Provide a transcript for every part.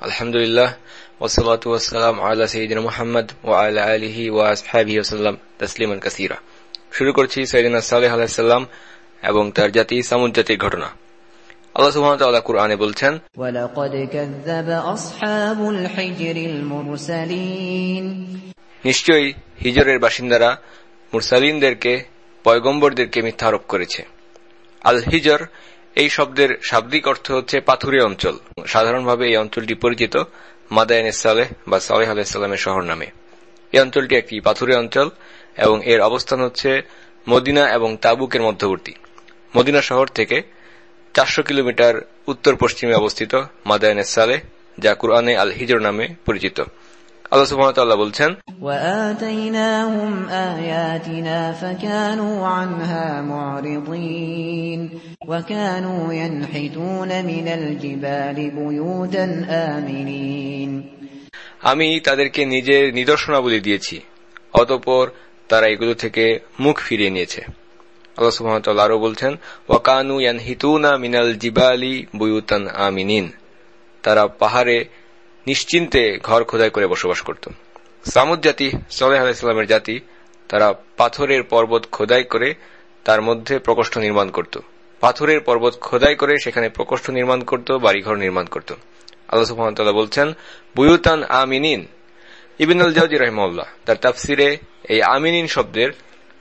আলহামদুলিল্লাহ আল্লাহ সঈদিন মোহাম্মদ ও আল্লাহ আলহি ওয়াসহাবি ওসাল্লাম কাসিরা শুরু করছি সালেহ আলাহিসাল্লাম এবং তার জাতি ঘটনা। নিশ্চয়ই হিজরের বাসিন্দারা মুরসালিনদেরকে পয়গম্বরদেরকে মিথ্যা আরোপ করেছে। আল হিজর এই শব্দের শাব্দিক অর্থ হচ্ছে পাথুরে অঞ্চল। সাধারণভাবে এই অঞ্চলটি পরিচিত মাদায়ন সালেহ বা সালেহ আলাহিসাল্লামের শহর নামে। এই অঞ্চলটি একটি পাথুরে অঞ্চল এবং এর অবস্থান হচ্ছে মদিনা এবং তাবুকের মধ্যবর্তী। মদিনা শহর থেকে চারশো কিলোমিটার উত্তর পশ্চিমে অবস্থিত মাদায়ন সালেহ যা কুরআনে আল হিজর নামে পরিচিত। আল্লাহ সুবাহতাল্লাহ বলছেন আমি তাদেরকে নিজের নিদর্শনাবলী দিয়েছি অতপর তারা এগুলো থেকে মুখ ফিরিয়ে নিয়েছে। আল্লাহ সুহামতাল্লাহ আরও বলছেন ওয়াকানু ইয়ান হিতুনা মিনাল জিবালি বুয়ুতান আমিনিন তারা পাহাড়ে নিশ্চিন্তে ঘর খোদাই করে বসবাস করত। সামুদ জাতি, সালেহ আলাইস্লামের জাতি, তারা পাথরের পর্বত খোদাই করে তার মধ্যে প্রকোষ্ঠ নির্মাণ করত। পাথরের পর্বত খোদাই করে সেখানে প্রকোষ্ঠ নির্মাণ করত, বাড়িঘর নির্মাণ করত। আল্লাহ সুহামতাল্লাহ বলছেন, বুয়ুতান আমিনিন। ইবিন আল জাউজি রহমল্লাহ তার তাফসিরে এই আমিনিন শব্দের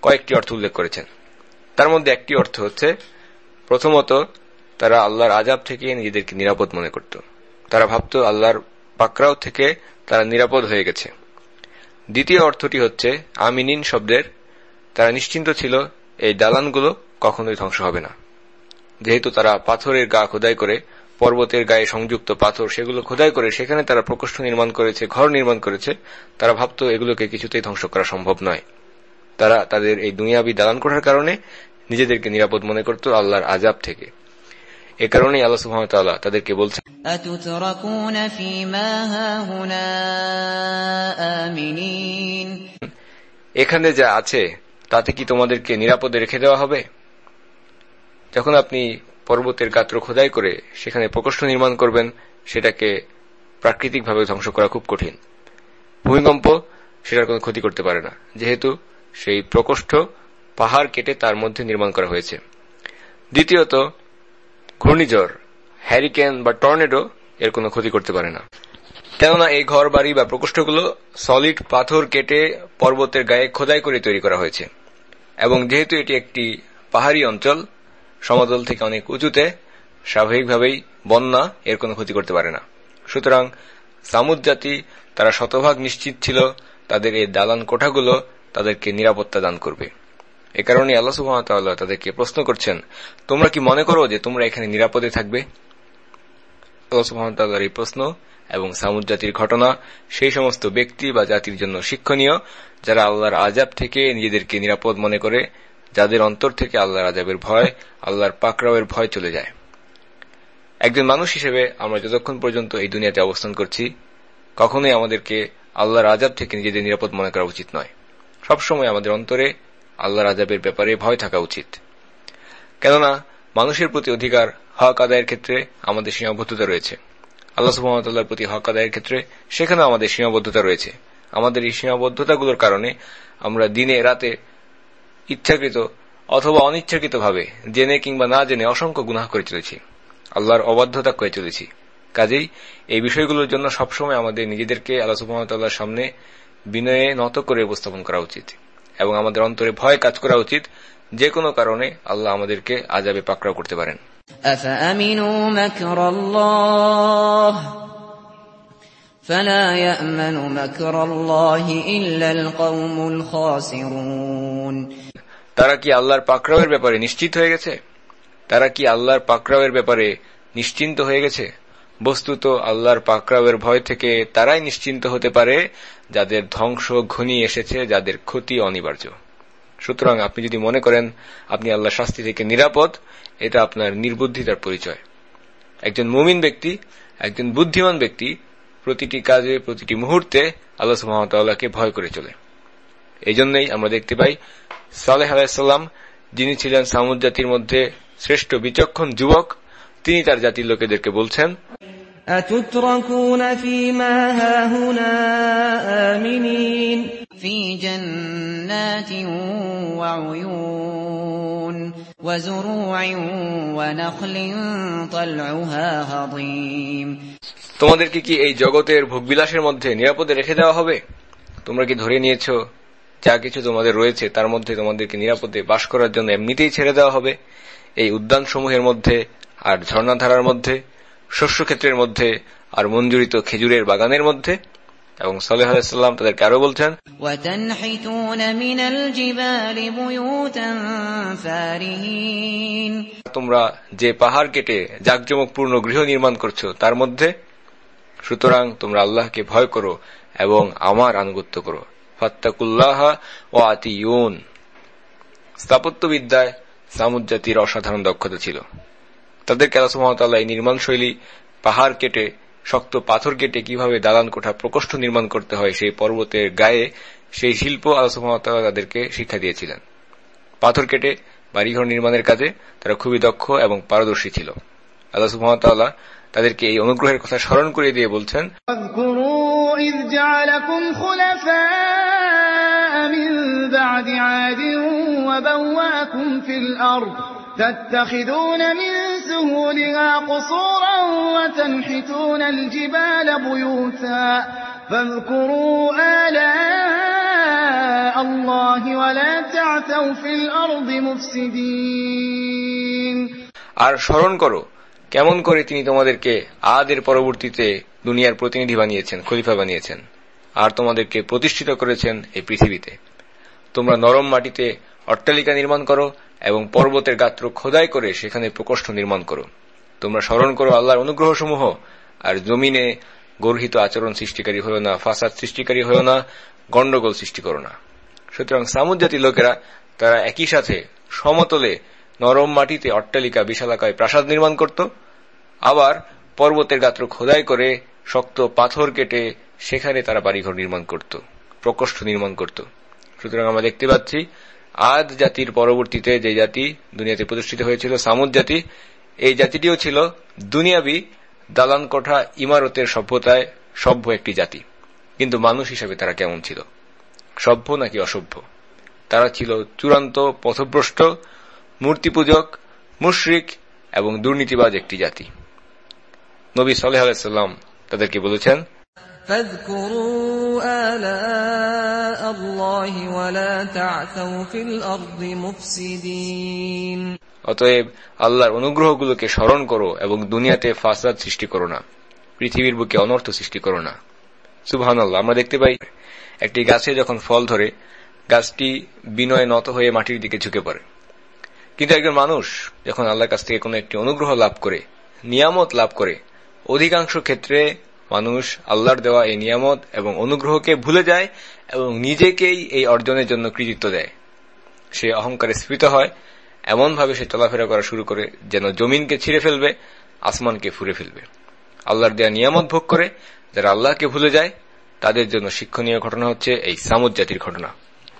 কয়েকটি অর্থ উল্লেখ করেছেন। তার মধ্যে একটি অর্থ হচ্ছে, প্রথমত, তারা আল্লাহর আজাব থেকে নিজেদেরকে নিরাপদ মনে করত। তারা ভাবত, আল্লাহর পাকরাও থেকে তারা নিরাপদ হয়ে গেছে। দ্বিতীয় অর্থটি হচ্ছে, আমিনিন শব্দের, তারা নিশ্চিন্ত ছিল এই দালানগুলো কখনোই ধ্বংস হবে না। যেহেতু তারা পাথরের গা খোদাই করে, পর্বতের গায়ে সংযুক্ত পাথর সেগুলো খোদাই করে, সেখানে তারা প্রকোষ্ঠ নির্মাণ করেছে, ঘর নির্মাণ করেছে, তারা ভাবত এগুলোকে কিছুতেই ধ্বংস করা সম্ভব নয়। তারা তাদের এই দুনিয়াবি দালান করার কারণে নিজেদেরকে নিরাপদ মনে করত আল্লাহর আজাব থেকে। এ কারণেই আল্লাহ সুহামতাল্লাহ তাদেরকে বলছেন এখানে যা আছে তাতে কি তোমাদেরকে নিরাপদে রেখে দেওয়া হবে? যখন আপনি পর্বতের গাত্র খোদাই করে সেখানে প্রকোষ্ঠ নির্মাণ করবেন সেটাকে প্রাকৃতিকভাবে ধ্বংস করা খুব কঠিন। ভূমিকম্প সেটার কোন ক্ষতি করতে পারে না যেহেতু সেই প্রকোষ্ঠ পাহাড় কেটে তার মধ্যে নির্মাণ করা হয়েছে। দ্বিতীয়ত ঘূর্ণিঝড় হ্যারিকেন বা টর্নেডো এর কোনো ক্ষতি করতে পারে না। কেননা এই ঘর বাড়ি বা প্রকোষ্ঠগুলো সলিড পাথর কেটে পর্বতের গায়ে খোদাই করে তৈরি করা হয়েছে। এবং যেহেতু এটি একটি পাহাড়ি অঞ্চল, সমতল থেকে অনেক উঁচুতে, স্বাভাবিকভাবেই বন্যা এর কোনো ক্ষতি করতে পারে না। সুতরাং সামুদ জাতি তারা শতভাগ নিশ্চিত ছিল তাদের এই দালান কোঠাগুলো তাদেরকে নিরাপত্তা দান করবে। এ কারণে আল্লাহ সুহামতাল্লাহ তাদেরকে প্রশ্ন করছেন, তোমরা কি মনে করো যে তোমরা এখানে নিরাপদে থাকবে? আল্লাহ এই প্রশ্ন এবং সামুদ জাতির ঘটনা, সেই সমস্ত ব্যক্তি বা জাতির জন্য শিক্ষণীয়, যারা আল্লাহর আজাব থেকে নিজেদেরকে নিরাপদ মনে করে, যাদের অন্তর থেকে আল্লাহর আজাবের ভয়, আল্লাহর পাকরাওয়ের ভয় চলে যায়। একজন মানুষ হিসেবে আমরা যতক্ষণ পর্যন্ত এই দুনিয়াতে অবস্থান করছি, কখনোই আমাদেরকে আল্লাহর আজাব থেকে নিজেদের নিরাপদ মনে করা উচিত নয়। সবসময় আমাদের অন্তরে আল্লাহর আজাবের ব্যাপারে ভয় থাকা উচিত। কেননা, মানুষের প্রতি অধিকার হক আদায়ের ক্ষেত্রে আমাদের সীমাবদ্ধতা রয়েছে। আল্লাহ সুহামতাল্লাহর প্রতি হক আদায়ের ক্ষেত্রে সেখানে আমাদের সীমাবদ্ধতা রয়েছে। আমাদের এই সীমাবদ্ধতাগুলোর কারণে আমরা দিনে, রাতে ইচ্ছাকৃত অথবা অনিচ্ছাকৃতভাবে জেনে কিংবা না জেনে অসংখ্য গুনাহ করে চলেছি। আল্লাহর অবাধ্যতা করে চলেছি। কাজেই এই বিষয়গুলোর জন্য সবসময় আমাদের নিজেদেরকে আল্লাহ সুহামতাল্লাহর সামনে বিনয়ে নত করে উপস্থাপন করা উচিত। এবং আমাদের অন্তরে ভয় কাজ করা উচিত যে কোনো কারণে আল্লাহ আমাদেরকে আজাবে পাকড়াও করতে পারেন أفأمنوا مكر الله فلا يأمن مكر الله إلا القوم الخاسرون তারা কি আল্লাহর পাকড়াওয়ের ব্যাপারে নিশ্চিত হয়ে গেছে তারা কি আল্লাহর পাকড়াওয়ের ব্যাপারে নিশ্চিন্ত হয়ে গেছে বস্তুত আল্লাহর পাকড়াওয়ের ভয় থেকে তারাই নিশ্চিন্ত হতে পারে, যাদের ধ্বংস ঘনিয়ে এসেছে, যাদের ক্ষতি অনিবার্য। সুতরাং আপনি যদি মনে করেন, আপনি আল্লাহ শাস্তি থেকে নিরাপদ, এটা আপনার নির্বুদ্ধিতার পরিচয়। একজন মুমিন ব্যক্তি, একজন বুদ্ধিমান ব্যক্তি, প্রতিটি কাজে, প্রতিটি মুহূর্তে আল্লাহ সুহামতাল্লাহকে ভয় করে চলে। এই জন্যই আমরা দেখতে পাই, সালেহ আলাহিসাল্লাম যিনি ছিলেন সামুদ জাতির মধ্যে শ্রেষ্ঠ বিচক্ষণ যুবক, তিনি তার জাতির লোকেদেরকে বলছেন أتتركون فيما هاهنا آمنين في جنات وعيون وزروع ونخل طلعها هضيم তোমাদেরকে কি এই জগতের ভোগবিলাসের মধ্যে নিরাপদে রেখে দেওয়া হবে তোমরা কি ধরে নিয়েছ যা কিছু তোমাদের রয়েছে তার মধ্যে তোমাদেরকে নিরাপদে বাস করার জন্য এমনিতেই ছেড়ে দেওয়া হবে এই উদ্যান সমূহের মধ্যে আর ঝর্ণাধারার মধ্যে শস্যক্ষেত্রের মধ্যে আর মঞ্জুরিত খেজুরের বাগানের মধ্যে। এবং সালেহ আলাইসাল্লাম তাদেরকে আরও বলছেন তোমরা যে পাহাড় কেটে জাকজমকপূর্ণ গৃহ নির্মাণ করছ তার মধ্যে সুতরাং তোমরা আল্লাহকে ভয় করো এবং আমার আনুগত্য করো। ফাত্তাকুল্লাহ ও আতিউন। স্থাপত্যবিদ্যায় সামুজাতির অসাধারণ দক্ষতা ছিল। তাদের কেলাস মহাতাল্লাহ এই নির্মাণ শৈলী পাহাড় কেটে শক্ত পাথর কেটে কিভাবে দালান কোঠা প্রকোষ্ঠ নির্মাণ করতে হয় সেই পর্বতের গায়ে সেই শিল্প আল্লাহ মহাতাল্লাহ তাদেরকে শিক্ষা দিয়েছিলেন পাথর কেটে বাড়িঘর নির্মাণের কাজে তারা খুবই দক্ষ এবং পারদর্শী ছিল আল্লাহ মহাতাল্লাহ তাদেরকে এই অনুগ্রহের কথা স্মরণ করিয়ে দিয়ে বলছেন واذكروا إذ جعلكم خلفاء من بعد عاد وبواكم في الأرض تتخذون من سهولها قصورا وتنحتون الجبال بيوتا فاذكروا آلاء الله ولا تعثوا في الأرض مفسدين আর স্মরণ করো কেমন করে তিনি তোমাদেরকে আদের পরবর্তীতে দুনিয়ার প্রতিনিধি বানিয়েছেন খলিফা বানিয়েছেন আর তোমাদেরকে প্রতিষ্ঠিত করেছেন এই পৃথিবীতে তোমরা নরম মাটিতে অট্টালিকা নির্মাণ করো এবং পর্বতের গাত্র খোদাই করে সেখানে প্রকোষ্ঠ নির্মাণ করো। তোমরা স্মরণ করো আল্লাহর অনুগ্রহসমূহ, আর জমিনে গর্হিত আচরণ সৃষ্টিকারী হয়েও না, ফাসাদ সৃষ্টিকারী হয়েও না গণ্ডগোল সৃষ্টি করো না। সুতরাং সামুদ জাতির লোকেরা, তারা একই সাথে সমতলে নরম মাটিতে অট্টালিকা, বিশালাকায় প্রাসাদ নির্মাণ করত। আবার পর্বতের গাত্র খোদাই করে শক্ত পাথর কেটে সেখানে তারা বাড়িঘর নির্মাণ করত, প্রকোষ্ঠ নির্মাণ করত। সুতরাং আমরা দেখতে পাচ্ছি আদ জাতির পরবর্তীতে যে জাতি দুনিয়াতে প্রতিষ্ঠিত হয়েছিল সামুদ জাতি এই জাতিটিও ছিল দুনিয়াবি দালান কোঠা ইমারতের সভ্যতায় সভ্য একটি জাতি কিন্তু মানুষ হিসাবে তারা কেমন ছিল সভ্য নাকি অসভ্য তারা ছিল চূড়ান্ত পথভ্রষ্ট মূর্তি পূজক মুশরিক এবং দুর্নীতিবাজ একটি জাতি নবী সালেহ আলাইসাল্লাম তাদেরকে বলেছেন فاذكروا آلاء الله ولا تعثوا في الأرض مفسدين অতএব আল্লাহর অনুগ্রহগুলোকে স্মরণ করো এবং দুনিয়াতে ফাসাদ সৃষ্টি করো না পৃথিবীর বুকে অনর্থ সৃষ্টি করো না সুবহান আল্লাহ আমরা দেখতে পাই একটি গাছে যখন ফল ধরে গাছটি বিনয়ে নত হয়ে মাটির দিকে ঝুঁকে পড়ে কিন্তু একজন মানুষ যখন আল্লাহর কাছ থেকে কোনো একটি অনুগ্রহ লাভ করে নিয়ামত লাভ করে অধিকাংশ ক্ষেত্রে মানুষ আল্লাহর দেওয়া এই নিয়ামত এবং অনুগ্রহকে ভুলে যায় এবং নিজেকেই এই অর্জনের জন্য কৃতিত্ব দেয়। সে অহংকারে স্ফীত হয়। এমনভাবে সে চলাফেরা করা শুরু করে যেন জমিনকে ছিঁড়ে ফেলবে, আসমানকে ফুরে ফেলবে। আল্লাহর দেয়া নিয়ামত ভোগ করে যারা আল্লাহকে ভুলে যায়, তাদের জন্য শিক্ষণীয় ঘটনা হচ্ছে এই সামুদ জাতির ঘটনা।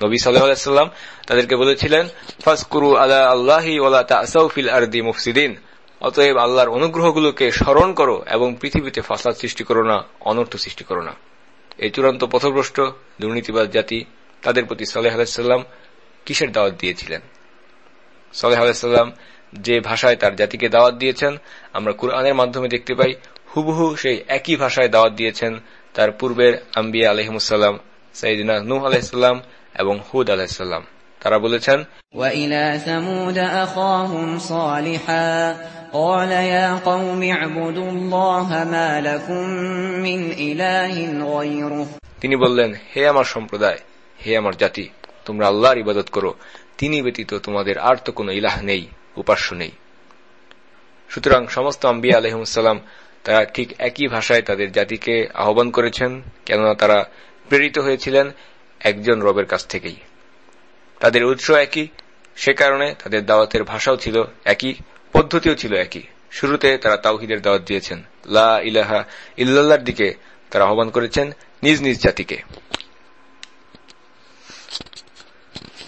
নবী সাল্লাম তাদেরকে বলেছিলেন, ফাসকুরু আলা আল্লাহি ওলা তাসাউফিল আরদি মুফসিদিন। অতএব আল্লাহর অনুগ্রহগুলোকে স্মরণ করো এবং পৃথিবীতে ফাসাদ সৃষ্টি করো না, অনর্থ সৃষ্টি করো না। এই চূড়ান্ত পথভ্রষ্ট দুর্নীতিবাদ জাতি তাদের প্রতি সালেহ আলাহিসাল্লাম কিসের দাওয়াত দিয়েছিলেন? সালেহ আলাহিসাল্লাম যে ভাষায় তার জাতিকে দাওয়াত দিয়েছেন, আমরা কুরআনের মাধ্যমে দেখতে পাই, হুবহু সেই একই ভাষায় দাওয়াত দিয়েছেন তার পূর্বের আম্বিয়া আলহিমুসাল্লাম সাইদিনা নুহ আলাহিসাল্লাম এবং হুদ আলাহিসাল্লাম তারা বলেছেন وإلى ثمود أخاهم صالحا قال يا قوم اعبدوا الله ما لكم من إله غيره তিনি বললেন হে আমার সম্প্রদায় হে আমার জাতি তোমরা আল্লাহর ইবাদত করো তিনি ব্যতীত তোমাদের আর তো কোনো ইলাহ নেই উপাস্য নেই সুতরাং সমস্ত আম্বিয়া আলহিমসাল্লাম তারা ঠিক একই ভাষায় তাদের জাতিকে আহ্বান করেছেন কেননা তারা প্রেরিত হয়েছিলেন একজন রবের কাছ থেকেই তাদের উৎস একই। সে কারণে তাদের দাওয়াতের ভাষাও ছিল একই, পদ্ধতিও ছিল একই। শুরুতে তারা তাওহিদের দাওয়াত দিয়েছেন। লা ইলাহা ইল্লাল্লাহর দিকে তারা আহ্বান করেছেন নিজ নিজ জাতিকে।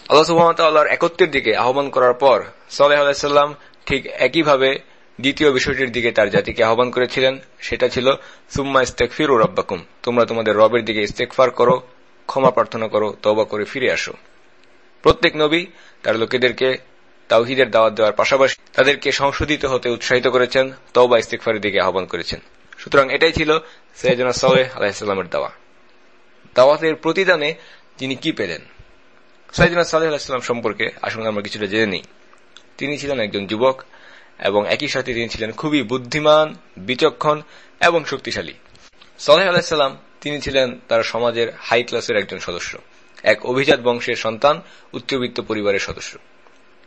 আল্লাহ একত্রের দিকে আহ্বান করার পর সালেহ আলাইসাল্লাম ঠিক একইভাবে দ্বিতীয় বিষয়টির দিকে তার জাতিকে আহ্বান করেছিলেন। সেটা ছিল, সুম্মা ইস্তেকফির ও রব্বাকুম। তোমরা তোমাদের রবের দিকে ইস্তেকফার করো, ক্ষমা প্রার্থনা করো তবা করে ফিরে আসো। প্রত্যেক নবী তার লোকেদেরকে তাওহিদের দাওয়াত দেওয়ার পাশাপাশি তাদেরকে সংশোধিত হতে উৎসাহিত করেছেন, তওবা ইস্তেকফারের দিকে আহ্বান করেছেন। সুতরাং এটাই ছিল সৈয়দনা সালেহ আলাহিসাল্লামের দাওয়া। দাওয়াতের প্রতিদানে তিনি কি পেলেন? সৈয়দনা সালেহ আলাহিসাল্লাম সম্পর্কে আসলে আমরা কিছুটা জেনে নিই। তিনি ছিলেন একজন যুবক এবং একই সাথে তিনি ছিলেন খুবই বুদ্ধিমান, বিচক্ষণ এবং শক্তিশালী। সালেহ আলাহিসাল্লাম তিনি ছিলেন তার সমাজের হাই ক্লাসের একজন সদস্য। এক অভিজাত বংশের সন্তান উচ্চবিত্ত পরিবারের সদস্য।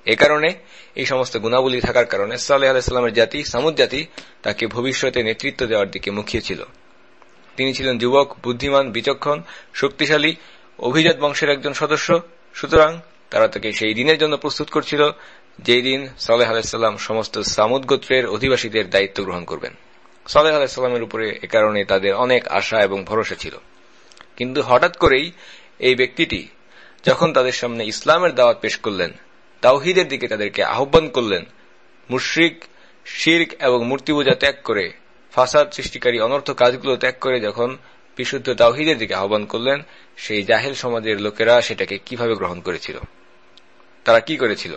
এ কারণে এই সমস্ত গুণাবলী থাকার কারণে সাল্লাহ আলাইস্লামের জাতি, সামুদ জাতি, তাকে ভবিষ্যতে নেতৃত্ব দেওয়ার দিকে মুখিয়েছিল তিনি ছিলেন যুবক, বুদ্ধিমান, বিচক্ষণ, শক্তিশালী, অভিজাত বংশের একজন সদস্য। সুতরাং তারা তাকে সেই দিনের জন্য প্রস্তুত করছিল, যেই দিন সালেহ আলাইস্লাম সমস্ত সামুদ গোত্রের অধিবাসীদের দায়িত্ব গ্রহণ করবেন। সালেহ আলাইস্লামের উপরে এ কারণে তাদের অনেক আশা এবং ভরসা ছিল। কিন্তু হঠাৎ করেই এই ব্যক্তিটি যখন তাদের সামনে ইসলামের দাওয়াত পেশ করলেন, তাওহিদের দিকে তাদেরকে আহ্বান করলেন, মুশ্রিক, শির্ক এবং মূর্তি পূজা ত্যাগ করে, ফাসাদ সৃষ্টিকারী অনর্থ কাজগুলো ত্যাগ করে যখন বিশুদ্ধ তাওহিদের দিকে আহ্বান করলেন, সেই জাহেল সমাজের লোকেরা সেটাকে কীভাবে গ্রহণ করেছিল? তারা কি করেছিল?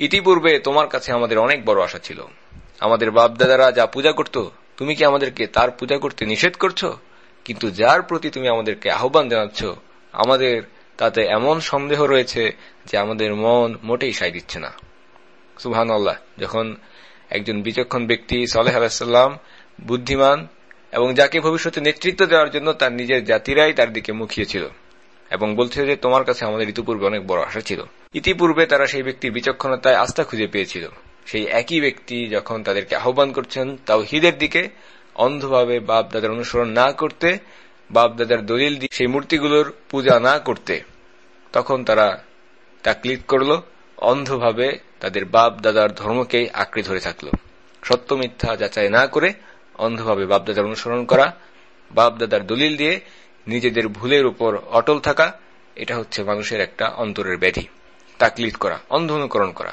ইতিপূর্বে তোমার কাছে আমাদের অনেক বড় আশা ছিল। আমাদের বাপদাদারা যা পূজা করত, তুমি কি আমাদেরকে তার পূজা করতে নিষেধ করছ? কিন্তু যার প্রতি তুমি আমাদেরকে আহ্বান জানাচ্ছ, আমাদের তাতে এমন সন্দেহ রয়েছে যে আমাদের মন মোটেই সাই দিচ্ছে না। সুহান আল্লাহ যখন একজন বিচক্ষণ ব্যক্তি সালেহ আলাহিসাল্লাম বুদ্ধিমান এবং যাকে ভবিষ্যতে নেতৃত্ব দেওয়ার জন্য তার নিজের জাতিরাই তার দিকে মুখিয়েছিল এবং বলছে যে তোমার কাছে আমাদের ইতিপূর্বে অনেক বড় আশা ছিল। ইতিপূর্বে তারা সেই ব্যক্তির বিচক্ষণতায় আস্থা খুঁজে পেয়েছিল। সেই একই ব্যক্তি যখন তাদেরকে আহ্বান করছেন তাও হিদের দিকে, অন্ধভাবে বাপ দাদার অনুসরণ না করতে, বাপ দাদার দলিল দিয়ে সেই মূর্তিগুলোর পূজা না করতে, তখন তারা তাকলিদ করল, অন্ধভাবে তাদের বাপ দাদার ধর্মকেই আঁকড়ে ধরে থাকল। সত্য মিথ্যা যাচাই না করে অন্ধভাবে বাপ দাদার অনুসরণ করা, বাপ দাদার দলিল দিয়ে নিজেদের ভুলের উপর অটল থাকা, এটা হচ্ছে মানুষের একটা অন্তরের ব্যাধি। তাকলিদ করা অন্ধ অনুকরণ করা।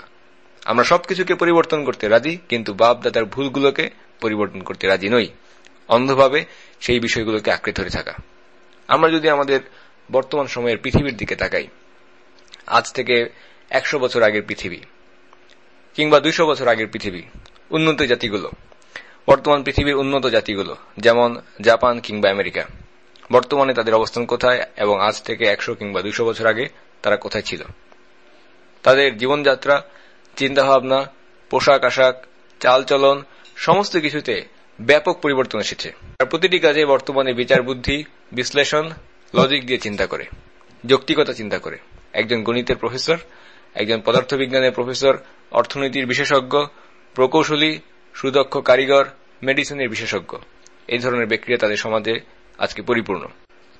আমরা সবকিছুকে পরিবর্তন করতে রাজি, কিন্তু বাপ দাদার ভুলগুলোকে পরিবর্তন করতে রাজি নই। অন্ধভাবে সেই বিষয়গুলোকে আঁকড়ে ধরে থাকা। আমরা যদি আমাদের বর্তমান সময়ের পৃথিবীর দিকে তাকাই, আজ থেকে একশো বছর আগের পৃথিবী, কিংবা দুইশো বছর আগের পৃথিবী, উন্নত জাতিগুলো, বর্তমান পৃথিবীর উন্নত জাতিগুলো, যেমন জাপান কিংবা আমেরিকা, বর্তমানে তাদের অবস্থান কোথায় এবং আজ থেকে একশো কিংবা দুইশো বছর আগে তারা কোথায় ছিল? তাদের জীবনযাত্রা, চিন্তাভাবনা, পোশাক আশাক, চালচলন, সমস্ত কিছুতে ব্যাপক পরিবর্তন এসেছে। আর প্রতিটি কাজে বর্তমানে বিচার বুদ্ধি, বিশ্লেষণ লজিক দিয়ে চিন্তা করে, যৌক্তিকতা চিন্তা করে। একজন গণিতের প্রফেসর একজন পদার্থবিজ্ঞানের প্রফেসর অর্থনীতির বিশেষজ্ঞ, প্রকৌশলী, সুদক্ষ কারিগর মেডিসিনের বিশেষজ্ঞ। এই ধরনের ব্যক্তিরা তাদের সমাজে আজকে পরিপূর্ণ।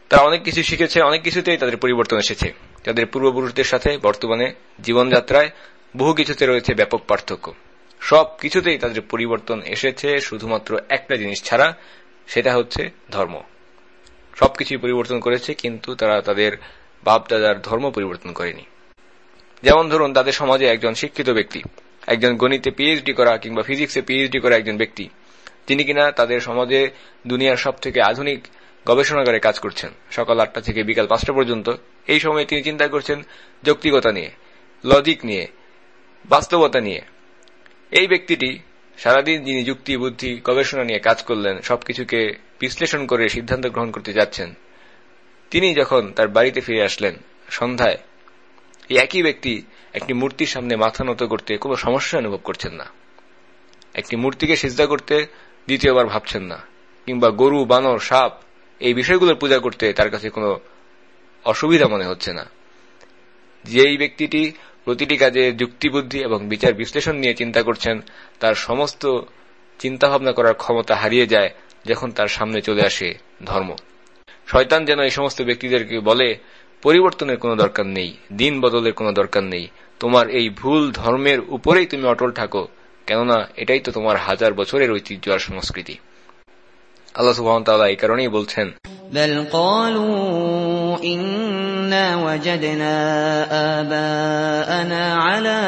তারা অনেক কিছু শিখেছে, অনেক কিছুতেই তাদের পরিবর্তন এসেছে। তাদের পূর্বপুরুষদের সাথে বর্তমানে জীবনযাত্রায় বহু কিছুতে রয়েছে ব্যাপক পার্থক্য। সব কিছুতেই তাদের পরিবর্তন এসেছে, শুধুমাত্র একটা জিনিস ছাড়া, সেটা হচ্ছে ধর্ম। সবকিছুই পরিবর্তন করেছে, কিন্তু তারা তাদের বাপ দাদার ধর্ম পরিবর্তন করেনি। যেমন ধরুন, তাদের সমাজে একজন শিক্ষিত ব্যক্তি, একজন গণিতে পিএইচডি করা কিংবা ফিজিক্সে পিএইচডি করা একজন ব্যক্তি, যিনি কিনা তাদের সমাজে দুনিয়ার সব থেকে আধুনিক গবেষণাগারে কাজ করছেন। সকাল আটটা থেকে বিকাল পাঁচটা পর্যন্ত এই সময়ে তিনি চিন্তা করছেন যৌক্তিকতা নিয়ে লজিক নিয়ে, বাস্তবতা নিয়ে। এই ব্যক্তিটি সারাদিন যিনি যুক্তি, বুদ্ধি, গবেষণা নিয়ে কাজ করলেন, সবকিছুকে বিশ্লেষণ করে সিদ্ধান্ত গ্রহণ করতে যাচ্ছেন, তিনি যখন তার বাড়িতে ফিরে আসলেন সন্ধ্যায়, এই একই ব্যক্তি একটি মূর্তির সামনে মাথা নত করতে কোনো সমস্যা অনুভব করছেন না। একটি মূর্তিকে সিজদা করতে দ্বিতীয়বার ভাবছেন না, কিংবা গরু, বানর, সাপ এই বিষয়গুলোর পূজা করতে তার কাছে কোনো অসুবিধা মনে হচ্ছে না। যেই ব্যক্তিটি প্রতিটি কাজে যুক্তিবুদ্ধি এবং বিচার বিশ্লেষণ নিয়ে চিন্তা করছেন, তার সমস্ত চিন্তা ভাবনা করার ক্ষমতা হারিয়ে যায় যখন তার সামনে চলে আসে ধর্ম। শয়তান যেন এই সমস্ত ব্যক্তিদেরকে বলে, পরিবর্তনের কোনো দরকার নেই, দিন বদলের কোনো দরকার নেই। তোমার এই ভুল ধর্মের উপরেই তুমি অটল থাকো। কেননা এটাই তো তোমার হাজার বছরের ঐতিহ্য আর সংস্কৃতি। আল্লাহ সুহামতাল্লাহ এই কারণেই বলছেন بل قالوا إنا وجدنا آباءنا على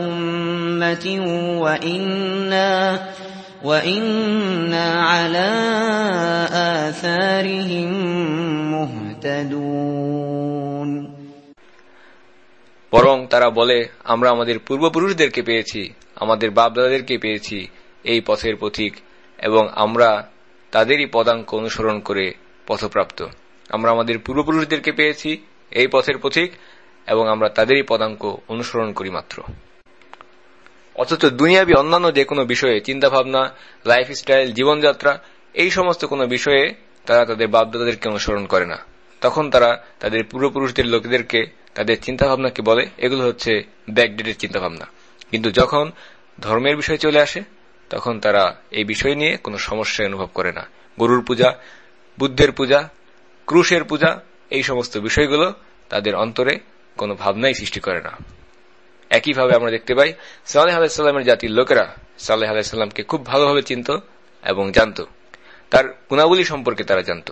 أمة وإنا وإنا على آثارهم مهتدون বরং তারা বলে আমরা আমাদের পূর্বপুরুষদেরকে পেয়েছি আমাদের বাপদাদাদেরকে পেয়েছি এই পথের পথিক এবং আমরা তাদেরই পদাঙ্ক অনুসরণ করে পথপ্রাপ্ত। আমরা আমাদের পূর্বপুরুষদেরকে পেয়েছি, এই পথের পথিক, এবং আমরা তাদেরই পদাঙ্ক অনুসরণ করি মাত্র। অথচ দুনিয়াবি অন্যান্য যে কোনো বিষয়ে চিন্তাভাবনা লাইফস্টাইল জীবনযাত্রা, এই সমস্ত কোনো বিষয়ে তারা তাদের বাপদাদাদেরকে অনুসরণ করে না। তখন তারা তাদের পূর্বপুরুষদের লোকেদেরকে তাদের চিন্তাভাবনাকে বলে, এগুলো হচ্ছে ব্যাকডেটের চিন্তাভাবনা। কিন্তু যখন ধর্মের বিষয় চলে আসে তখন তারা এই বিষয় নিয়ে কোনো সমস্যা অনুভব করে না। গরুর পূজা, বুদ্ধের পূজা, ক্রুশের পূজা, এই সমস্ত বিষয়গুলো তাদের অন্তরে কোনো ভাবনাই সৃষ্টি করে না। একইভাবে আমরা দেখতে পাই, সালেহ আলাহিসাল্লামের জাতির লোকেরা সালেহ আলাহিসাল্লামকে খুব ভালোভাবে চিনত এবং জানত। তার গুণাবলী সম্পর্কে তারা জানত।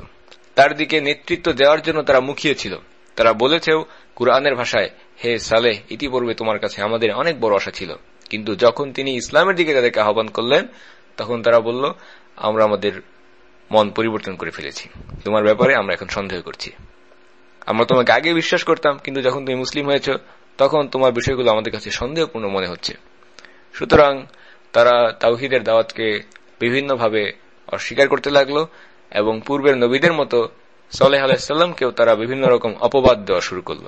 তার দিকে নেতৃত্ব দেওয়ার জন্য তারা মুখিয়ে ছিল। তারা বলেছেও, কুরআনের ভাষায়, হে সালেহ, ইতিপূর্বে তোমার কাছে আমাদের অনেক বড় আশা ছিল। কিন্তু যখন তিনি ইসলামের দিকে তাদেরকে আহ্বান করলেন, তখন তারা বলল, আমরা আমাদের মন পরিবর্তন করে ফেলেছি। তোমার ব্যাপারে আমরা এখন সন্দেহ করছি। আমরা তোমাকে আগে বিশ্বাস করতাম, কিন্তু যখন তুমি মুসলিম হয়েছ, তখন তোমার বিষয়গুলো আমাদের কাছে সন্দেহপূর্ণ মনে হচ্ছে। সুতরাং তারা তাওহিদের দাওয়াতকে বিভিন্নভাবে অস্বীকার করতে লাগল এবং পূর্বের নবীদের মতো সালেহ আলাহিসাল্লামকেও তারা বিভিন্ন রকম অপবাদ দেওয়া শুরু করল।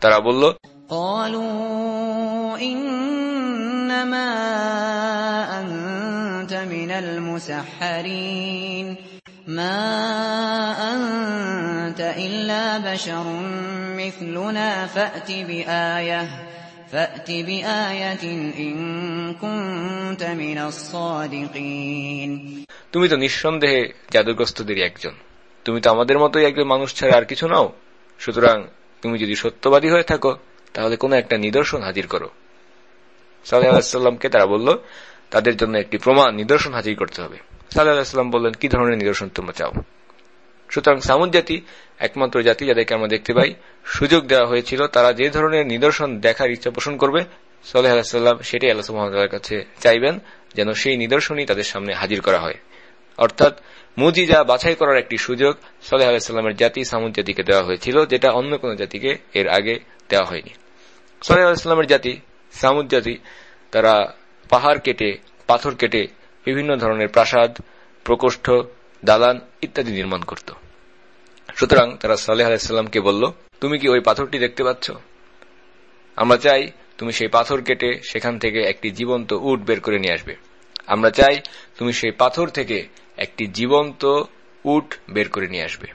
তারা বলল إنما أنت من المسحرين ما أنت إلا بشر مثلنا فأت بآية فأت بآية إن كنت من الصادقين তুমি তো নিঃসন্দেহে জাদুগ্রস্তদেরই একজন তুমি তো আমাদের মতোই একজন মানুষ ছাড়া আর কিছু নাও সুতরাং তুমি যদি সত্যবাদী হয়ে থাকো তাহলে কোনো একটা নিদর্শন হাজির করো সাল্লাহ আলাহিসাল্লামকে তারা বলল, তাদের জন্য একটি প্রমাণ, নিদর্শন হাজির করতে হবে। সাল্লাহ আলাহিসাল্লাম বললেন, কি ধরনের নিদর্শন তোমরা চাও? সুতরাং সামুদ জাতি, একমাত্র জাতি যাদেরকে আমরা দেখতে পাই, সুযোগ দেওয়া হয়েছিল, তারা যে ধরনের নিদর্শন দেখার ইচ্ছা পোষণ করবে সাল্লাহ আলাহিসাল্লাম সেটাই আল্লাহ সুহামতাল্লাহর কাছে চাইবেন, যেন সেই নিদর্শনই তাদের সামনে হাজির করা হয়। অর্থাৎ মুজিজা বাছাই করার একটি সুযোগ সালেহ আলাহিসাল্লামের জাতি, সামুদ জাতিকে দেওয়া হয়েছিল, যেটা অন্য কোন জাতিকে এর আগে দেওয়া হয়নি। সালেহ আলাহিসাল্লামের জাতি সামুদ জাতি তারা পাহাড় কেটে, পাথর কেটে বিভিন্ন ধরনের প্রাসাদ, প্রকোষ্ঠ, দালান ইত্যাদি নির্মাণ করত। সুতরাং তারা সালেহ আলাহিসাল্লামকে বলল, তুমি কি ওই পাথরটি দেখতে পাচ্ছ? আমরা চাই তুমি সেই পাথর কেটে সেখান থেকে একটি জীবন্ত উট বের করে নিয়ে আসবে। আমরা চাই তুমি সেই পাথর থেকে একটি জীবন্ত উট বের করে নিয়ে আসবে।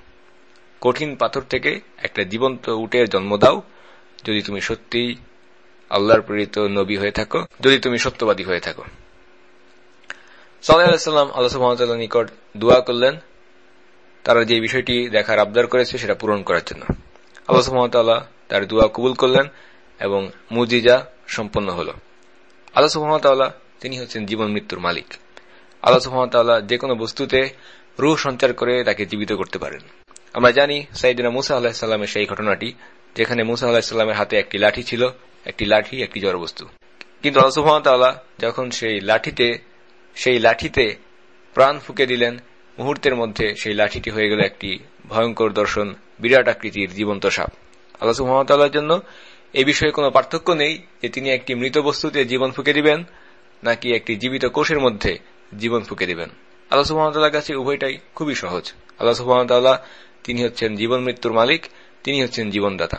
কঠিন পাথর থেকে একটা জীবন্ত উটের জন্ম দাও। যদি তুমি সত্যিই আল্লাহর প্রেরিত নবী হয়ে থাকো, যদি তুমি সত্যবাদী হয়ে থাকো। সাল্লাহ আল্লাহ নিকট দোয়া করলেন। তারা যে বিষয়টি দেখার আবদার করেছে সেটা পূরণ করার জন্য। আল্লাহ সুহামতাল্লাহ তার দোয়া কবুল করলেন এবং মুজিজা সম্পন্ন হল। আল্লাহ সুহামতাল্লাহ তিনি হচ্ছেন জীবন মৃত্যুর মালিক। আল্লাহ সুহামতাল্লাহ যে কোনো বস্তুতে রুহ সঞ্চার করে তাকে জীবিত করতে পারেন। আমরা জানি সাইদিনা মুসা আল্লাহিসাল্লামের সেই ঘটনাটি, যেখানে মুসা আল্লাহিসাল্লামের হাতে একটি লাঠি ছিল। একটি লাঠি, একটি জড়বস্তু। কিন্তু আল্লাহ যখন সেই লাঠিতে সেই লাঠিতে প্রাণ ফুকে দিলেন, মুহূর্তের মধ্যে সেই লাঠিটি হয়ে গেল একটি ভয়ঙ্কর দর্শন, বিরাট আকৃতির জীবন্ত সাপ। আল্লাহ জন্য এই বিষয়ে কোনো পার্থক্য নেই যে তিনি একটি মৃত বস্তুতে জীবন ফুকে দিবেন, নাকি একটি জীবিত কোষের মধ্যে জীবন ফুকে দিবেন। আল্লাহ কাছে উভয়টাই খুবই সহজ। আল্লাহ তিনি হচ্ছেন জীবন মৃত্যুর মালিক, তিনি হচ্ছেন জীবনদাতা।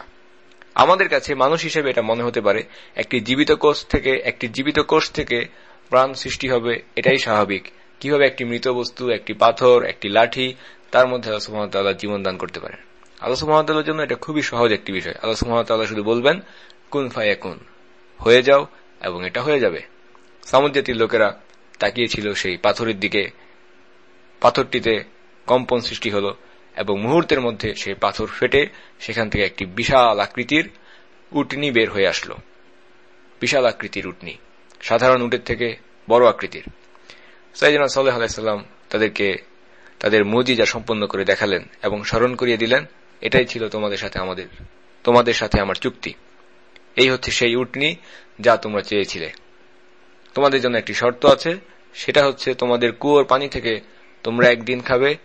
আমাদের কাছে মানুষ হিসেবে এটা মনে হতে পারে, একটি জীবিত কোষ থেকে, একটি জীবিত কোষ থেকে প্রাণ সৃষ্টি হবে, এটাই স্বাভাবিক। কীভাবে একটি মৃত বস্তু, একটি পাথর, একটি লাঠি, তার মধ্যে আল্লাহ জীবন দান করতে পারেন। আল্লাহ সুহামতাল্লাহর জন্য এটা খুবই সহজ একটি বিষয়। আল্লাহ সুহামতাল্লাহ শুধু বলবেন, কুন ফায়া কুন হয়ে যাও এবং এটা হয়ে যাবে। সামুদ জাতির লোকেরা তাকিয়েছিল সেই পাথরের দিকে। পাথরটিতে কম্পন সৃষ্টি হল। এবং মুহূর্তের মধ্যে সেই পাথর ফেটে সেখান থেকে একটি বিশাল আকৃতির উটনি বের হয়ে আসলো। বিশাল আকৃতির উটনি। সাধারণ উটের থেকে বড় আকৃতির। সাইদিনা সাল্লাহ আলাইসাল্লাম তাদেরকে তাদের মজিজা সম্পন্ন করে দেখালেন এবং স্মরণ করিয়ে দিলেন, এটাই ছিল তোমাদের সাথে আমাদের, তোমাদের সাথে আমার চুক্তি। এই হচ্ছে সেই উটনি যা তোমরা চেয়েছিলে। তোমাদের জন্য একটি শর্ত আছে, সেটা হচ্ছে তোমাদের কুয়োর পানি থেকে তোমরা একদিন খাবে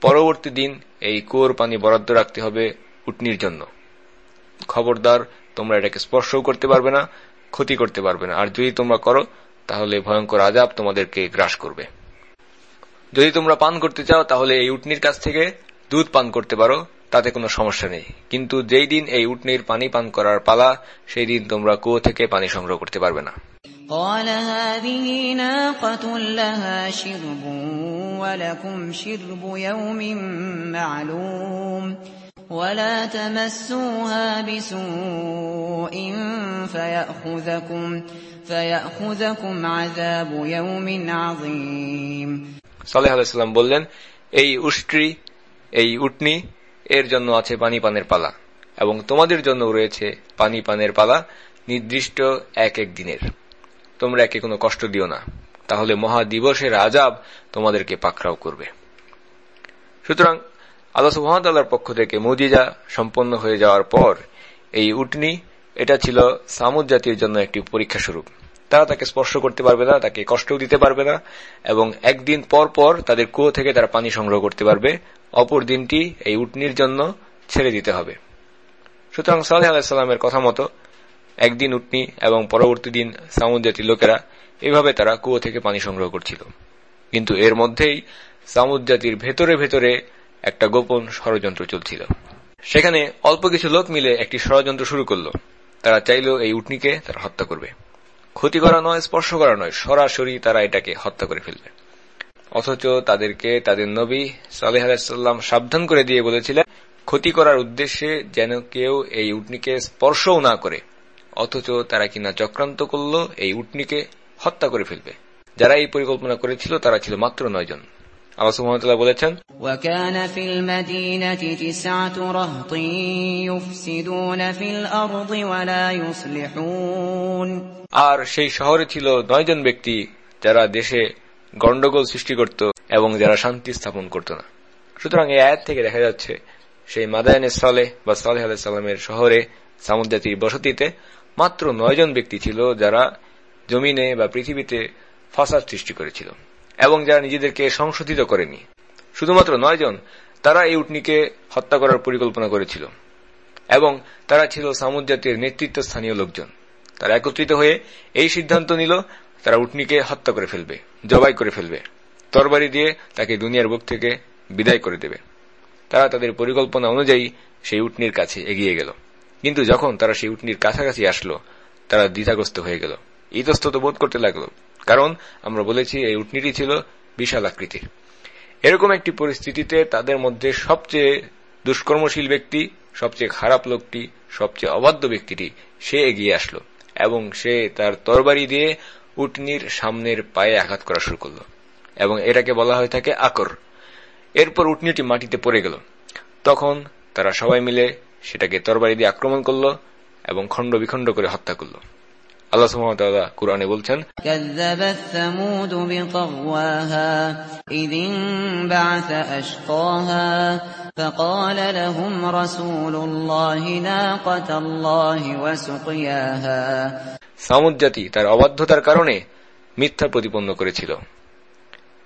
পরবর্তী দিন এই কুয়োর পানি বরাদ্দ রাখতে হবে উটনির জন্য। খবরদার, তোমরা এটাকে স্পর্শও করতে পারবে না, ক্ষতি করতে পারবে না। আর যদি তোমরা করো, তাহলে ভয়ঙ্কর আজাব তোমাদেরকে গ্রাস করবে। যদি তোমরা পান করতে চাও, তাহলে এই উটনির কাছ থেকে দুধ পান করতে পারো, তাতে কোনো সমস্যা নেই। কিন্তু যেই দিন এই উটনির পানি পান করার পালা, সেই দিন তোমরা কুয়ো থেকে পানি সংগ্রহ করতে পারবে না। قال هذه ناقة لها شرب ولكم شرب يوم معلوم ولا تمسوها بسوء فيأخذكم فيأخذكم عذاب يوم عظيم সালেহ আলাইসাল্লাম বললেন এই উষ্ট্রি এই উটনি এর জন্য আছে পানি পানের পালা এবং তোমাদের জন্য রয়েছে পানি পানের পালা নির্দিষ্ট এক এক দিনের তোমরা একে কোনো কষ্ট দিও না। তাহলে মহা দিবসের আজাব তোমাদেরকে পাকড়াও করবে। সুতরাং আল্লাহ সুহামতাল্লাহর পক্ষ থেকে মজিজা সম্পন্ন হয়ে যাওয়ার পর এই উটনি, এটা ছিল সামুদ জাতির জন্য একটি পরীক্ষা স্বরূপ। তারা তাকে স্পর্শ করতে পারবে না, তাকে কষ্টও দিতে পারবে না, এবং একদিন পর পর তাদের কুয়ো থেকে তারা পানি সংগ্রহ করতে পারবে। অপর দিনটি এই উটনির জন্য ছেড়ে দিতে হবে। সুতরাং সালেহ আলাহিসাল্লামের কথা মতো একদিন উটনি এবং পরবর্তী দিন সামুদ জাতির লোকেরা এভাবে তারা কুয়ো থেকে পানি সংগ্রহ করছিল। কিন্তু এর মধ্যেই সামুদ জাতির ভেতরে ভেতরে একটা গোপন ষড়যন্ত্র চলছিল। সেখানে অল্প কিছু লোক মিলে একটি ষড়যন্ত্র শুরু করল। তারা চাইল এই উটনিকে তারা হত্যা করবে। ক্ষতি করা নয়, স্পর্শ করা নয়, সরাসরি তারা এটাকে হত্যা করে ফেলবে। অথচ তাদেরকে তাদের নবী সালেহ আলাইসাল্লাম সাবধান করে দিয়ে বলেছিলেন, ক্ষতি করার উদ্দেশ্যে যেন কেউ এই উটনিকে স্পর্শও না করে। অথচ তারা কিনা চক্রান্ত করল এই উটনিকে হত্যা করে ফেলবে যারা এই পরিকল্পনা করেছিল তারা ছিল মাত্র নয় জন আল্লাহ সুহামতাল্লাহ বলেছেন وكان في المدينة تسعة رهط يفسدون في الأرض ولا يصلحون আর সেই শহরে ছিল নয়জন ব্যক্তি যারা দেশে গন্ডগোল সৃষ্টি করত এবং যারা শান্তি স্থাপন করত না সুতরাং এই আয়াত থেকে দেখা যাচ্ছে সেই মাদায়নে সালে বা সালেহ আলাইসাল্লামের শহরে সামুদ জাতির বসতিতে মাত্র নয়জন ব্যক্তি ছিল যারা জমিনে বা পৃথিবীতে ফাসাদ সৃষ্টি করেছিল এবং যারা নিজেদেরকে সংশোধিত করেনি। শুধুমাত্র নয়জন তারা এই উটনিকে হত্যা করার পরিকল্পনা করেছিল এবং তারা ছিল সামুদ নেতৃত্ব স্থানীয় লোকজন। তারা একত্রিত হয়ে এই সিদ্ধান্ত নিল, তারা উটনিকে হত্যা করে ফেলবে, জবাই করে ফেলবে, তরবারি দিয়ে তাকে দুনিয়ার বুক থেকে বিদায় করে দেবে। তারা তাদের পরিকল্পনা অনুযায়ী সেই উটনির কাছে এগিয়ে গেল। কিন্তু যখন তারা সেই উটনির কাছাকাছি আসলো, তারা দ্বিধাগ্রস্ত হয়ে গেল। ইতস্তত বোধ করতে লাগল, কারণ আমরা বলেছি এই উটনিটি ছিল বিশাল আকৃতির। এরকম একটি পরিস্থিতিতে তাদের মধ্যে সবচেয়ে দুষ্কর্মশীল ব্যক্তি, সবচেয়ে খারাপ লোকটি, সবচেয়ে অবাধ্য ব্যক্তিটি, সে এগিয়ে আসলো এবং সে তার তরবারি দিয়ে উটনির সামনের পায়ে আঘাত করা শুরু করল এবং এটাকে বলা হয়ে থাকে আকর। এরপর উটনিটি মাটিতে পড়ে গেল। তখন তারা সবাই মিলে সেটাকে তরবারি দিয়ে আক্রমণ করল এবং খণ্ড বিখণ্ড করে হত্যা করল আল্লাহ সুহামতাল্লাহ কুরআনে বলছেন كذبت ثمود بطغواها إذ انبعث أشقاها فقال لهم رسول الله ناقة الله وسقياها সামুদ জাতি তার অবাধ্যতার কারণে মিথ্যা প্রতিপন্ন করেছিল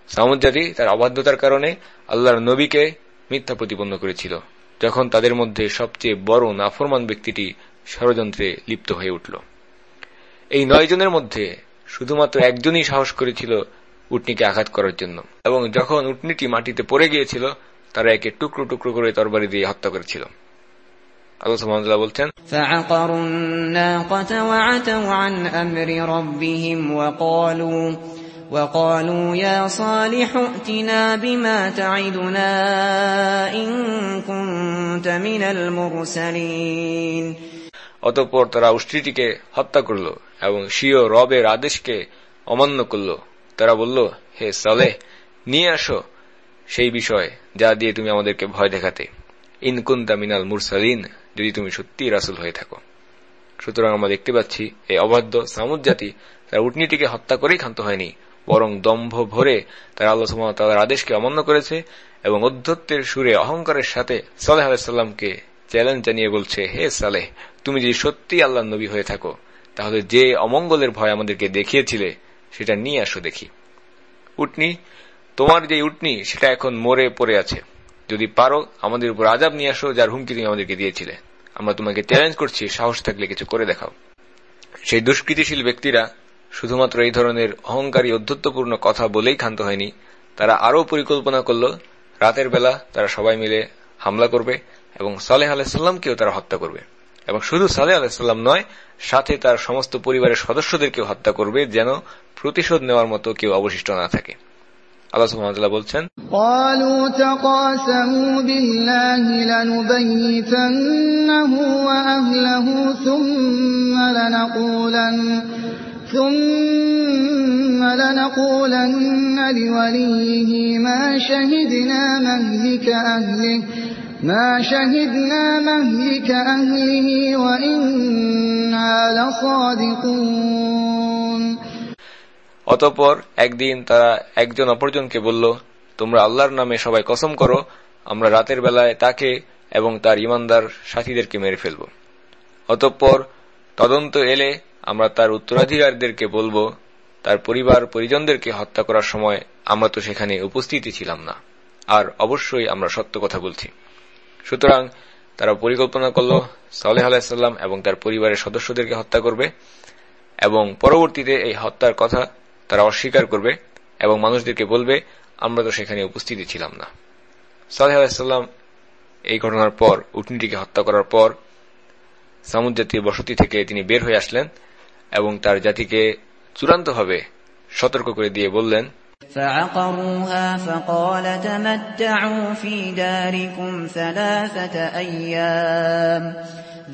সামুদ জাতি তার অবাধ্যতার কারণে আল্লাহর নবীকে মিথ্যা প্রতিপন্ন করেছিল যখন তাদের মধ্যে সবচেয়ে বড় নাফরমান ব্যক্তিটি ষড়যন্ত্রে লিপ্ত হয়ে উঠল। এই নয় জনের মধ্যে শুধুমাত্র একজনই সাহস করেছিল উটনিকে আঘাত করার জন্য এবং যখন উটনিটি মাটিতে পড়ে গিয়েছিল, তারা একে টুকরো টুকরো করে তরবারি দিয়ে হত্যা করেছিল। আল্লাহ বলছেন وقالوا يا صالح ائتنا بما تعدنا إن كنت من المرسلين অতঃপর তারা উষ্ট্রিটিকে হত্যা করল এবং স্বীয় রবের আদেশকে অমান্য করল তারা বলল হে সালেহ নিয়ে আসো সেই বিষয় যা দিয়ে তুমি আমাদেরকে ভয় দেখাতে ইনকুন্তা মিনাল মুরসালিন যদি তুমি সত্যি রাসুল হয়ে থাকো সুতরাং আমরা দেখতে পাচ্ছি এই অবাধ্য সামুদ জাতি তারা উটনিটিকে হত্যা করেই ক্ষান্ত হয়নি বরং দম্ভ ভরে তারা আল্লাহ সুমতার আদেশকে অমান্য করেছে এবং অধ্যত্বের সুরে অহংকারের সাথে সালেহ আলাইসাল্লামকে চ্যালেঞ্জ জানিয়ে বলছে, হে সালেহ, তুমি যদি সত্যি আল্লাহ নবী হয়ে থাকো, তাহলে যে অমঙ্গলের ভয় আমাদেরকে দেখিয়েছিলে, সেটা নিয়ে আসো দেখি। উটনি, তোমার যে উটনি, সেটা এখন মরে পড়ে আছে। যদি পারো, আমাদের উপর আজাব নিয়ে আসো, যার হুমকি তুমি আমাদেরকে দিয়েছিলে। আমরা তোমাকে চ্যালেঞ্জ করছি, সাহস থাকলে কিছু করে দেখাও। সেই দুষ্কৃতিশীল ব্যক্তিরা শুধুমাত্র এই ধরনের অহংকারী অধ্যত্বপূর্ণ কথা বলেই ক্ষান্ত হয়নি তারা আরও পরিকল্পনা করল রাতের বেলা তারা সবাই মিলে হামলা করবে এবং সালেহ আলাহিসাল্লামকেও তারা হত্যা করবে এবং শুধু সালেহ আলাহিসাল্লাম নয় সাথে তার সমস্ত পরিবারের সদস্যদেরকেও হত্যা করবে যেন প্রতিশোধ নেওয়ার মতো কেউ অবশিষ্ট না থাকে আল্লাহ সুহামতাল্লাহ বলছেন قالوا تقاسموا بالله لنبيتنه وأهله ثم لنقولن ثم لنقولن لوليه ما شهدنا مهلك أهله ما شهدنا مهلك أهله وإنا لصادقون অতঃপর একদিন তারা একজন অপরজনকে বলল তোমরা আল্লাহর নামে সবাই কসম করো আমরা রাতের বেলায় তাকে এবং তার ইমানদার সাথীদেরকে মেরে ফেলব অতঃপর তদন্ত এলে আমরা তার উত্তরাধিকারীদেরকে বলব, তার পরিবার পরিজনদেরকে হত্যা করার সময় আমরা তো সেখানে উপস্থিতই ছিলাম না। আর অবশ্যই আমরা সত্য কথা বলছি। সুতরাং তারা পরিকল্পনা করল, সালেহ আলাহিসাল্লাম এবং তার পরিবারের সদস্যদেরকে হত্যা করবে এবং পরবর্তীতে এই হত্যার কথা তারা অস্বীকার করবে এবং মানুষদেরকে বলবে, আমরা তো সেখানে উপস্থিতই ছিলাম না। সালেহ আলাহিসাল্লাম এই ঘটনার পর উটনিটিকে হত্যা করার পর সামুদ জাতীয় বসতি থেকে তিনি বের হয়ে আসলেন। এবং তার জাতিকে চূড়ান্তভাবে সতর্ক করে দিয়ে বললেন فعقروها فقال تمتعوا في داركم ثلاثة أيام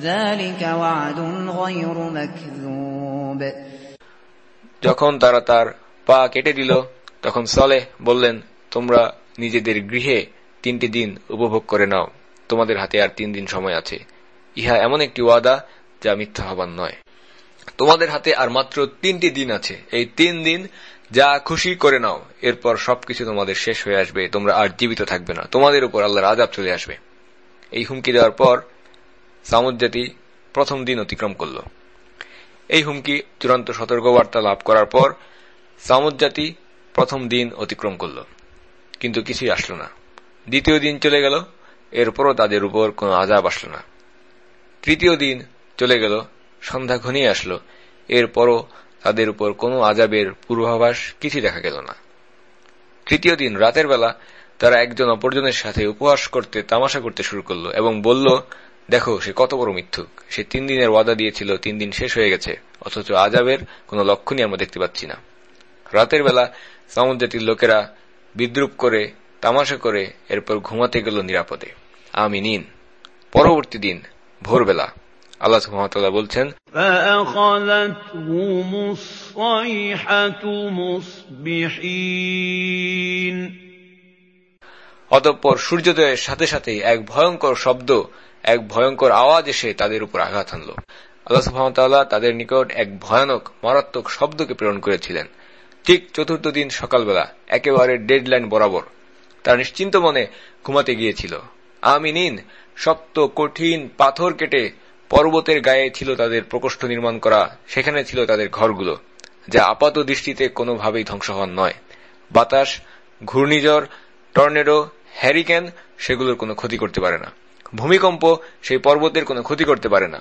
ذلك وعد غير مكذوب যখন তারা তার পা কেটে দিল তখন সলেহ বললেন তোমরা নিজেদের গৃহে তিনটি দিন উপভোগ করে নাও তোমাদের হাতে আর তিন দিন সময় আছে ইহা এমন একটি ওয়াদা যা মিথ্যা হবার নয় তোমাদের হাতে আর মাত্র তিনটি দিন আছে। এই তিন দিন যা খুশি করে নাও। এরপর সবকিছু তোমাদের শেষ হয়ে আসবে। তোমরা আর জীবিত থাকবে না। তোমাদের উপর আল্লাহর আজাব চলে আসবে। এই হুমকি দেওয়ার পর সামুদ জাতি প্রথম দিন অতিক্রম করল। এই হুমকি চূড়ান্ত সতর্কবার্তা লাভ করার পর সামুদ জাতি প্রথম দিন অতিক্রম করল। কিন্তু কিছুই আসলো না। দ্বিতীয় দিন চলে গেল। এরপরও তাদের উপর কোনো আজাব আসলো না। তৃতীয় দিন চলে গেল। সন্ধ্যা ঘনিয়ে আসলো। এরপরও তাদের উপর কোনো আজাবের পূর্বাভাস কিছু দেখা গেল না। তৃতীয় দিন রাতের বেলা তারা একজন অপরজনের সাথে উপহাস করতে, তামাশা করতে শুরু করল এবং বলল, দেখো, সে কত বড় মিথ্যুক। সে তিন দিনের ওয়াদা দিয়েছিল, তিন দিন শেষ হয়ে গেছে। অথচ আজাবের কোনো লক্ষণই আমরা দেখতে পাচ্ছি না। রাতের বেলা সামুদ জাতির লোকেরা বিদ্রুপ করে, তামাশা করে, এরপর ঘুমাতে গেল নিরাপদে। আমি নিন পরবর্তী দিন, ভোরবেলা। আল্লাহ সুহামতাল্লাহ বলছেন অতঃপর সূর্যোদয়ের সাথে সাথে এক ভয়ঙ্কর শব্দ এক ভয়ঙ্কর আওয়াজ এসে তাদের উপর আঘাত আনল আল্লাহ সুহামতাল্লাহ তাদের নিকট এক ভয়ানক মারাত্মক শব্দকে প্রেরণ করেছিলেন। ঠিক চতুর্থ দিন সকালবেলা একেবারে ডেড লাইন বরাবর তারা নিশ্চিন্ত মনে ঘুমাতে গিয়েছিল। আমি নিন শক্ত কঠিন পাথর কেটে পর্বতের গায়ে ছিল তাদের প্রকোষ্ঠ নির্মাণ করা, সেখানে ছিল তাদের ঘরগুলো, যা আপাত দৃষ্টিতে কোনোভাবেই ধ্বংস হওয়ার নয়। বাতাস, ঘূর্ণিঝড়, টর্নেডো, হ্যারিকেন, সেগুলোর কোনো ক্ষতি করতে পারে না। ভূমিকম্প সেই পর্বতের কোনো ক্ষতি করতে পারে না।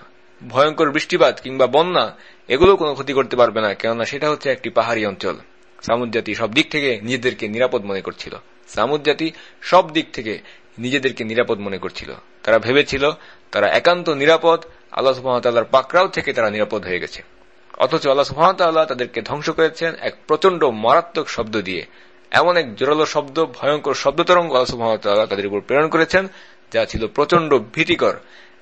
ভয়ঙ্কর বৃষ্টিপাত কিংবা বন্যা এগুলো কোনো ক্ষতি করতে পারবে না, কেননা সেটা হচ্ছে একটি পাহাড়ি অঞ্চল। সামুদ জাতি সব দিক থেকে নিজেদেরকে নিরাপদ মনে করছিল। সামুদ জাতি সব দিক থেকে নিজেদেরকে নিরাপদ মনে করছিল। তারা ভেবেছিল, তারা একান্ত নিরাপদ আল্লাহ সুহামতাল্লাহর পাকড়াও থেকে তারা নিরাপদ হয়ে গেছে। অথচ আল্লাহ সুহামতাল্লাহ তাদেরকে ধ্বংস করেছেন এক প্রচণ্ড মারাত্মক শব্দ দিয়ে। এমন এক জোরালো শব্দ, ভয়ঙ্কর শব্দতরঙ্গ আল্লাহ সুহামতাল্লাহ তাদের উপর প্রেরণ করেছেন, যা ছিল প্রচণ্ড ভীতিকর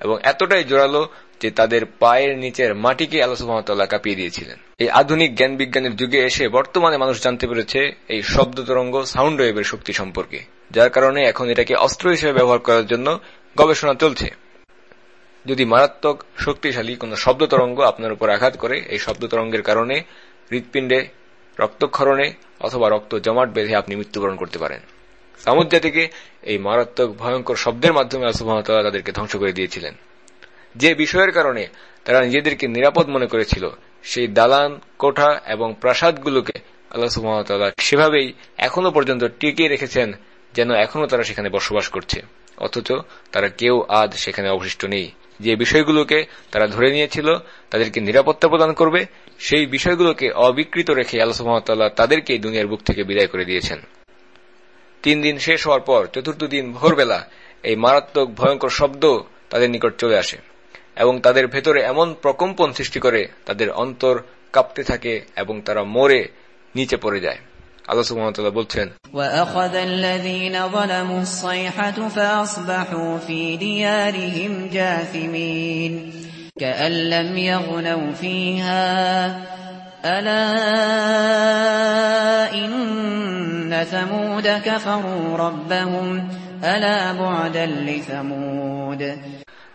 এবং এতটাই জোরালো যে তাদের পায়ের নিচের মাটিকে আল্লাহ সুহামতাল্লাহ কাঁপিয়ে দিয়েছিলেন। এই আধুনিক জ্ঞান বিজ্ঞানের যুগে এসে বর্তমানে মানুষ জানতে পেরেছে এই শব্দ তরঙ্গ সাউন্ড ওয়েভের শক্তি সম্পর্কে, যার কারণে এখন এটাকে অস্ত্র হিসেবে ব্যবহার করার জন্য গবেষণা চলছে। যদি মারাত্মক শক্তিশালী কোন শব্দ তরঙ্গ আপনার উপর আঘাত করে, এই শব্দ তরঙ্গের কারণে হৃৎপিণ্ডে, রক্তক্ষরণে অথবা রক্ত জমাট বেঁধে আপনি মৃত্যুবরণ করতে পারেন। সামুদ জাতিকে এই মারাত্মক ভয়ঙ্কর শব্দের মাধ্যমে আলসুমতাল্লাহ তাদেরকে ধ্বংস করে দিয়েছিলেন। যে বিষয়ের কারণে তারা নিজেদেরকে নিরাপদ মনে করেছিল, সেই দালান, কোঠা এবং প্রাসাদগুলোকে আল্লাহ সেভাবেই এখনও পর্যন্ত টিকিয়ে রেখেছেন, যেন এখনও তারা সেখানে বসবাস করছে। অথচ তারা কেউ আজ সেখানে অবশিষ্ট নেই। যে বিষয়গুলোকে তারা ধরে নিয়েছিল, তাদেরকে নিরাপত্তা প্রদান করবে, সেই বিষয়গুলোকে অবিকৃত রেখে আল্লাহ তাদেরকে দুনিয়ার বুক থেকে বিদায় করে দিয়েছেন। তিন দিন শেষ হওয়ার পর, চতুর্থ দিন ভোরবেলা, এই মারাত্মক ভয়ঙ্কর শব্দ তাদের নিকট চলে আসে এবং তাদের ভেতরে এমন প্রকম্পন সৃষ্টি করে তাদের অন্তর কাঁপতে থাকে এবং তারা মরে নিচে পড়ে যায়। আল্লাহ সুবহানাহু বলছেন وأخذ الذين ظلموا الصيحة فأصبحوا في ديارهم جاثمين كأن لم يغنوا فيها ألا إن ثمود كفروا ربهم ألا بعدا لثمود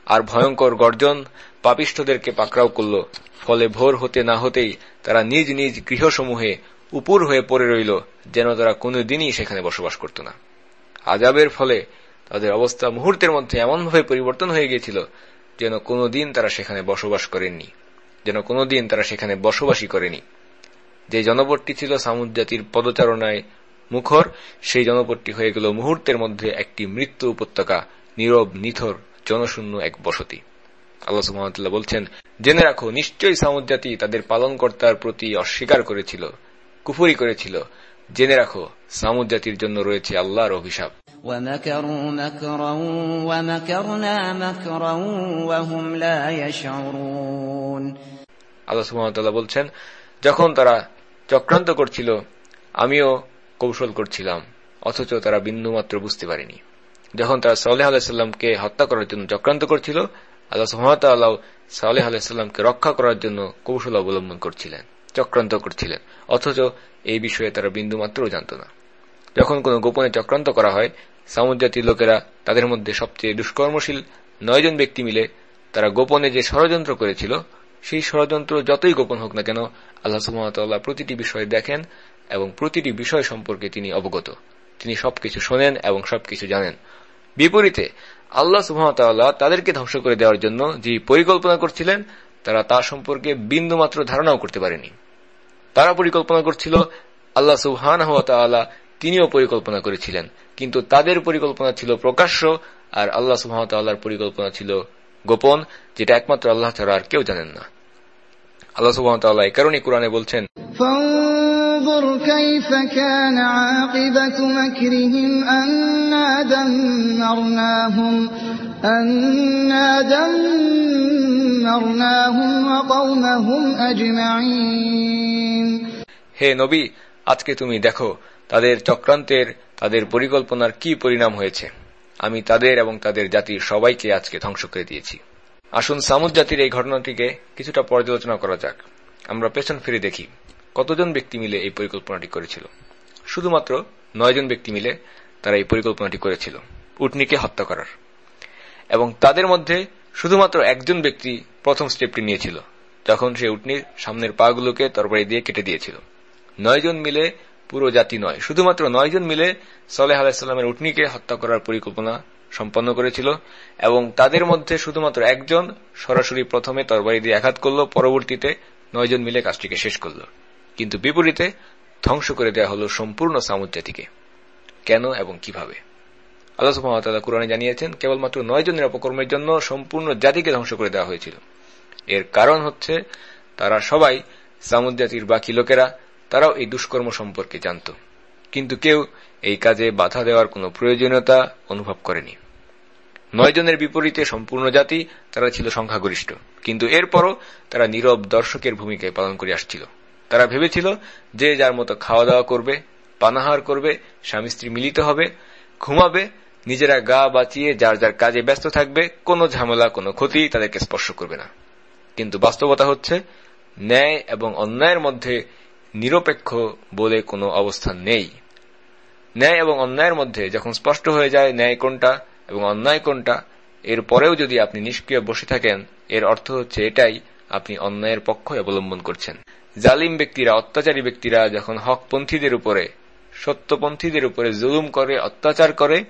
আর ভয়ঙ্কর গর্জন পাপিষ্ঠদেরকে পাকড়াও করল ফলে ভোর হতে না হতেই তারা নিজ নিজ গৃহসমূহে উপর হয়ে পড়ে রইল, যেন তারা কোনোদিনই সেখানে বসবাস করত না। আজাবের ফলে তাদের অবস্থা মুহূর্তের মধ্যে এমনভাবে পরিবর্তন হয়ে গিয়েছিল, যেন কোনোদিন তারা সেখানে বসবাস করেননি, যেন কোনোদিন তারা সেখানে বসবাসই করেনি। যে জনপদটি ছিল সামুদ জাতির পদচারণায় মুখর, সেই জনপদটি হয়ে গেল মুহূর্তের মধ্যে একটি মৃত্যু উপত্যকা, নীরব, নিথর, জনশূন্য এক বসতি। আল্লাহ বলছেন, জেনে রাখো, নিশ্চয়ই সামুদ জাতি তাদের পালনকর্তার প্রতি অস্বীকার করেছিল। কুফুরি করেছিল। জেনে রাখো সামুদ জাতির জন্য রয়েছে আল্লাহর অভিশাপ। আল্লাহ বলছেন যখন তারা চক্রান্ত করছিল আমিও কৌশল করছিলাম অথচ তারা বিন্দুমাত্র বুঝতে পারেনি। যখন তারা সালেহ আলাহিসাল্লামকে হত্যা করার জন্য চক্রান্ত করছিল আল্লাহ সুহামতাল্লাহ সালেহ আলাহিসাল্লামকে রক্ষা করার জন্য কৌশল অবলম্বন করছিলেন। চক্রান্ত করছিলেন। অথচ এই বিষয়ে তারা বিন্দুমাত্রও জানত না। যখন কোন গোপনে চক্রান্ত করা হয় সামুজাতির লোকেরা তাদের মধ্যে সবচেয়ে দুষ্কর্মশীল নয়জন ব্যক্তি মিলে তারা গোপনে যে ষড়যন্ত্র করেছিল, সেই ষড়যন্ত্র যতই গোপন হোক না কেন, আল্লাহ সুহামতাল্লাহ প্রতিটি বিষয় দেখেন এবং প্রতিটি বিষয় সম্পর্কে তিনি অবগত। তিনি সবকিছু শোনেন এবং সবকিছু জানেন। বিপরীতে, আল্লাহ সুহামতাল্লাহ তাদেরকে ধ্বংস করে দেওয়ার জন্য যে পরিকল্পনা করছিলেন তারা তা সম্পর্কে বিন্দুমাত্র ধারণাও করতে পারেনি তারা পরিকল্পনা করছিল আল্লাহ সুহান তিনিও পরিকল্পনা করেছিলেন কিন্তু তাদের পরিকল্পনা ছিল প্রকাশ্য আর আল্লাহ সুহামতাল্লাহর পরিকল্পনা ছিল গোপন যেটা একমাত্র আল্লাহ ছাড়া আর কেউ জানেন না আল্লাহ সুহামতাল্লাহ এই কারণে কোরআনে বলছেন فانظر كيف كان عاقبة مكرهم أنا دمرناهم أنا دمرناهم وقومهم أجمعين হে নবী আজকে তুমি দেখো তাদের চক্রান্তের তাদের পরিকল্পনার কি পরিণাম হয়েছে আমি তাদের এবং তাদের জাতির সবাইকে আজকে ধ্বংস করে দিয়েছি আসুন সামুদ জাতির এই ঘটনাটিকে কিছুটা পর্যালোচনা করা যাক আমরা পেছন ফিরে দেখি কতজন ব্যক্তি মিলে এই পরিকল্পনাটি করেছিল শুধুমাত্র নয়জন ব্যক্তি মিলে তারা এই পরিকল্পনাটি করেছিল উটনিকে হত্যা করার এবং তাদের মধ্যে শুধুমাত্র একজন ব্যক্তি প্রথম স্টেপটি নিয়েছিল, যখন সে উটনির সামনের পাগুলোকে তরবারি দিয়ে কেটে দিয়েছিল। নয়জন মিলে পুরো জাতি নয়, শুধুমাত্র নয়জন মিলে সলেহ আলাহিসাল্লামের উটনিকে হত্যা করার পরিকল্পনা সম্পন্ন করেছিল এবং তাদের মধ্যে শুধুমাত্র একজন সরাসরি প্রথমে তরবারি দিয়ে আঘাত করল, পরবর্তীতে নয়জন মিলে কাজটিকে শেষ করল। কিন্তু বিপরীতে ধ্বংস করে দেওয়া হল সম্পূর্ণ সামুদ কেন এবং কীভাবে? আল্লাহ সুহামতাল্লাহ জানিয়েছেন, কেবলমাত্র নয় জনের অপকর্মের জন্য সম্পূর্ণ জাতিকে ধ্বংস করে দেওয়া হয়েছিল। এর কারণ হচ্ছে, তারা সবাই সামুদ জাতির বাকি লোকেরা, তারাও এই দুষ্কর্ম সম্পর্কে জানত। কিন্তু কেউ এই কাজে বাধা দেওয়ার কোনো প্রয়োজনীয়তা অনুভব করেনি। নয় জনের বিপরীতে সম্পূর্ণ জাতি, তারা ছিল সংখ্যাগরিষ্ঠ। কিন্তু এরপরও তারা নীরব দর্শকের ভূমিকায় পালন করে আসছিল। তারা ভেবেছিল, যে যার মতো খাওয়া দাওয়া করবে, পানাহার করবে স্বামী স্ত্রী মিলিত হবে, ঘুমাবে নিজেরা গা বাঁচিয়ে যার যার কাজে ব্যস্ত থাকবে, কোনো ঝামেলা, কোনো ক্ষতি তাদেরকে স্পর্শ করবে না। কিন্তু বাস্তবতা হচ্ছে, ন্যায় এবং অন্যায়ের মধ্যে নিরপেক্ষ বলে কোনো অবস্থান নেই। ন্যায় এবং অন্যায়ের মধ্যে যখন স্পষ্ট হয়ে যায় ন্যায় কোনটা এবং অন্যায় কোনটা, এর পরেও যদি আপনি নিষ্ক্রিয় বসে থাকেন, এর অর্থ হচ্ছে এটাই, আপনি অন্যায়ের পক্ষ অবলম্বন করছেন। জালিম ব্যক্তিরা, অত্যাচারী ব্যক্তিরা যখন হকপন্থীদের উপরে, সত্যপন্থীদের উপরে জুলুম করে, অত্যাচার করে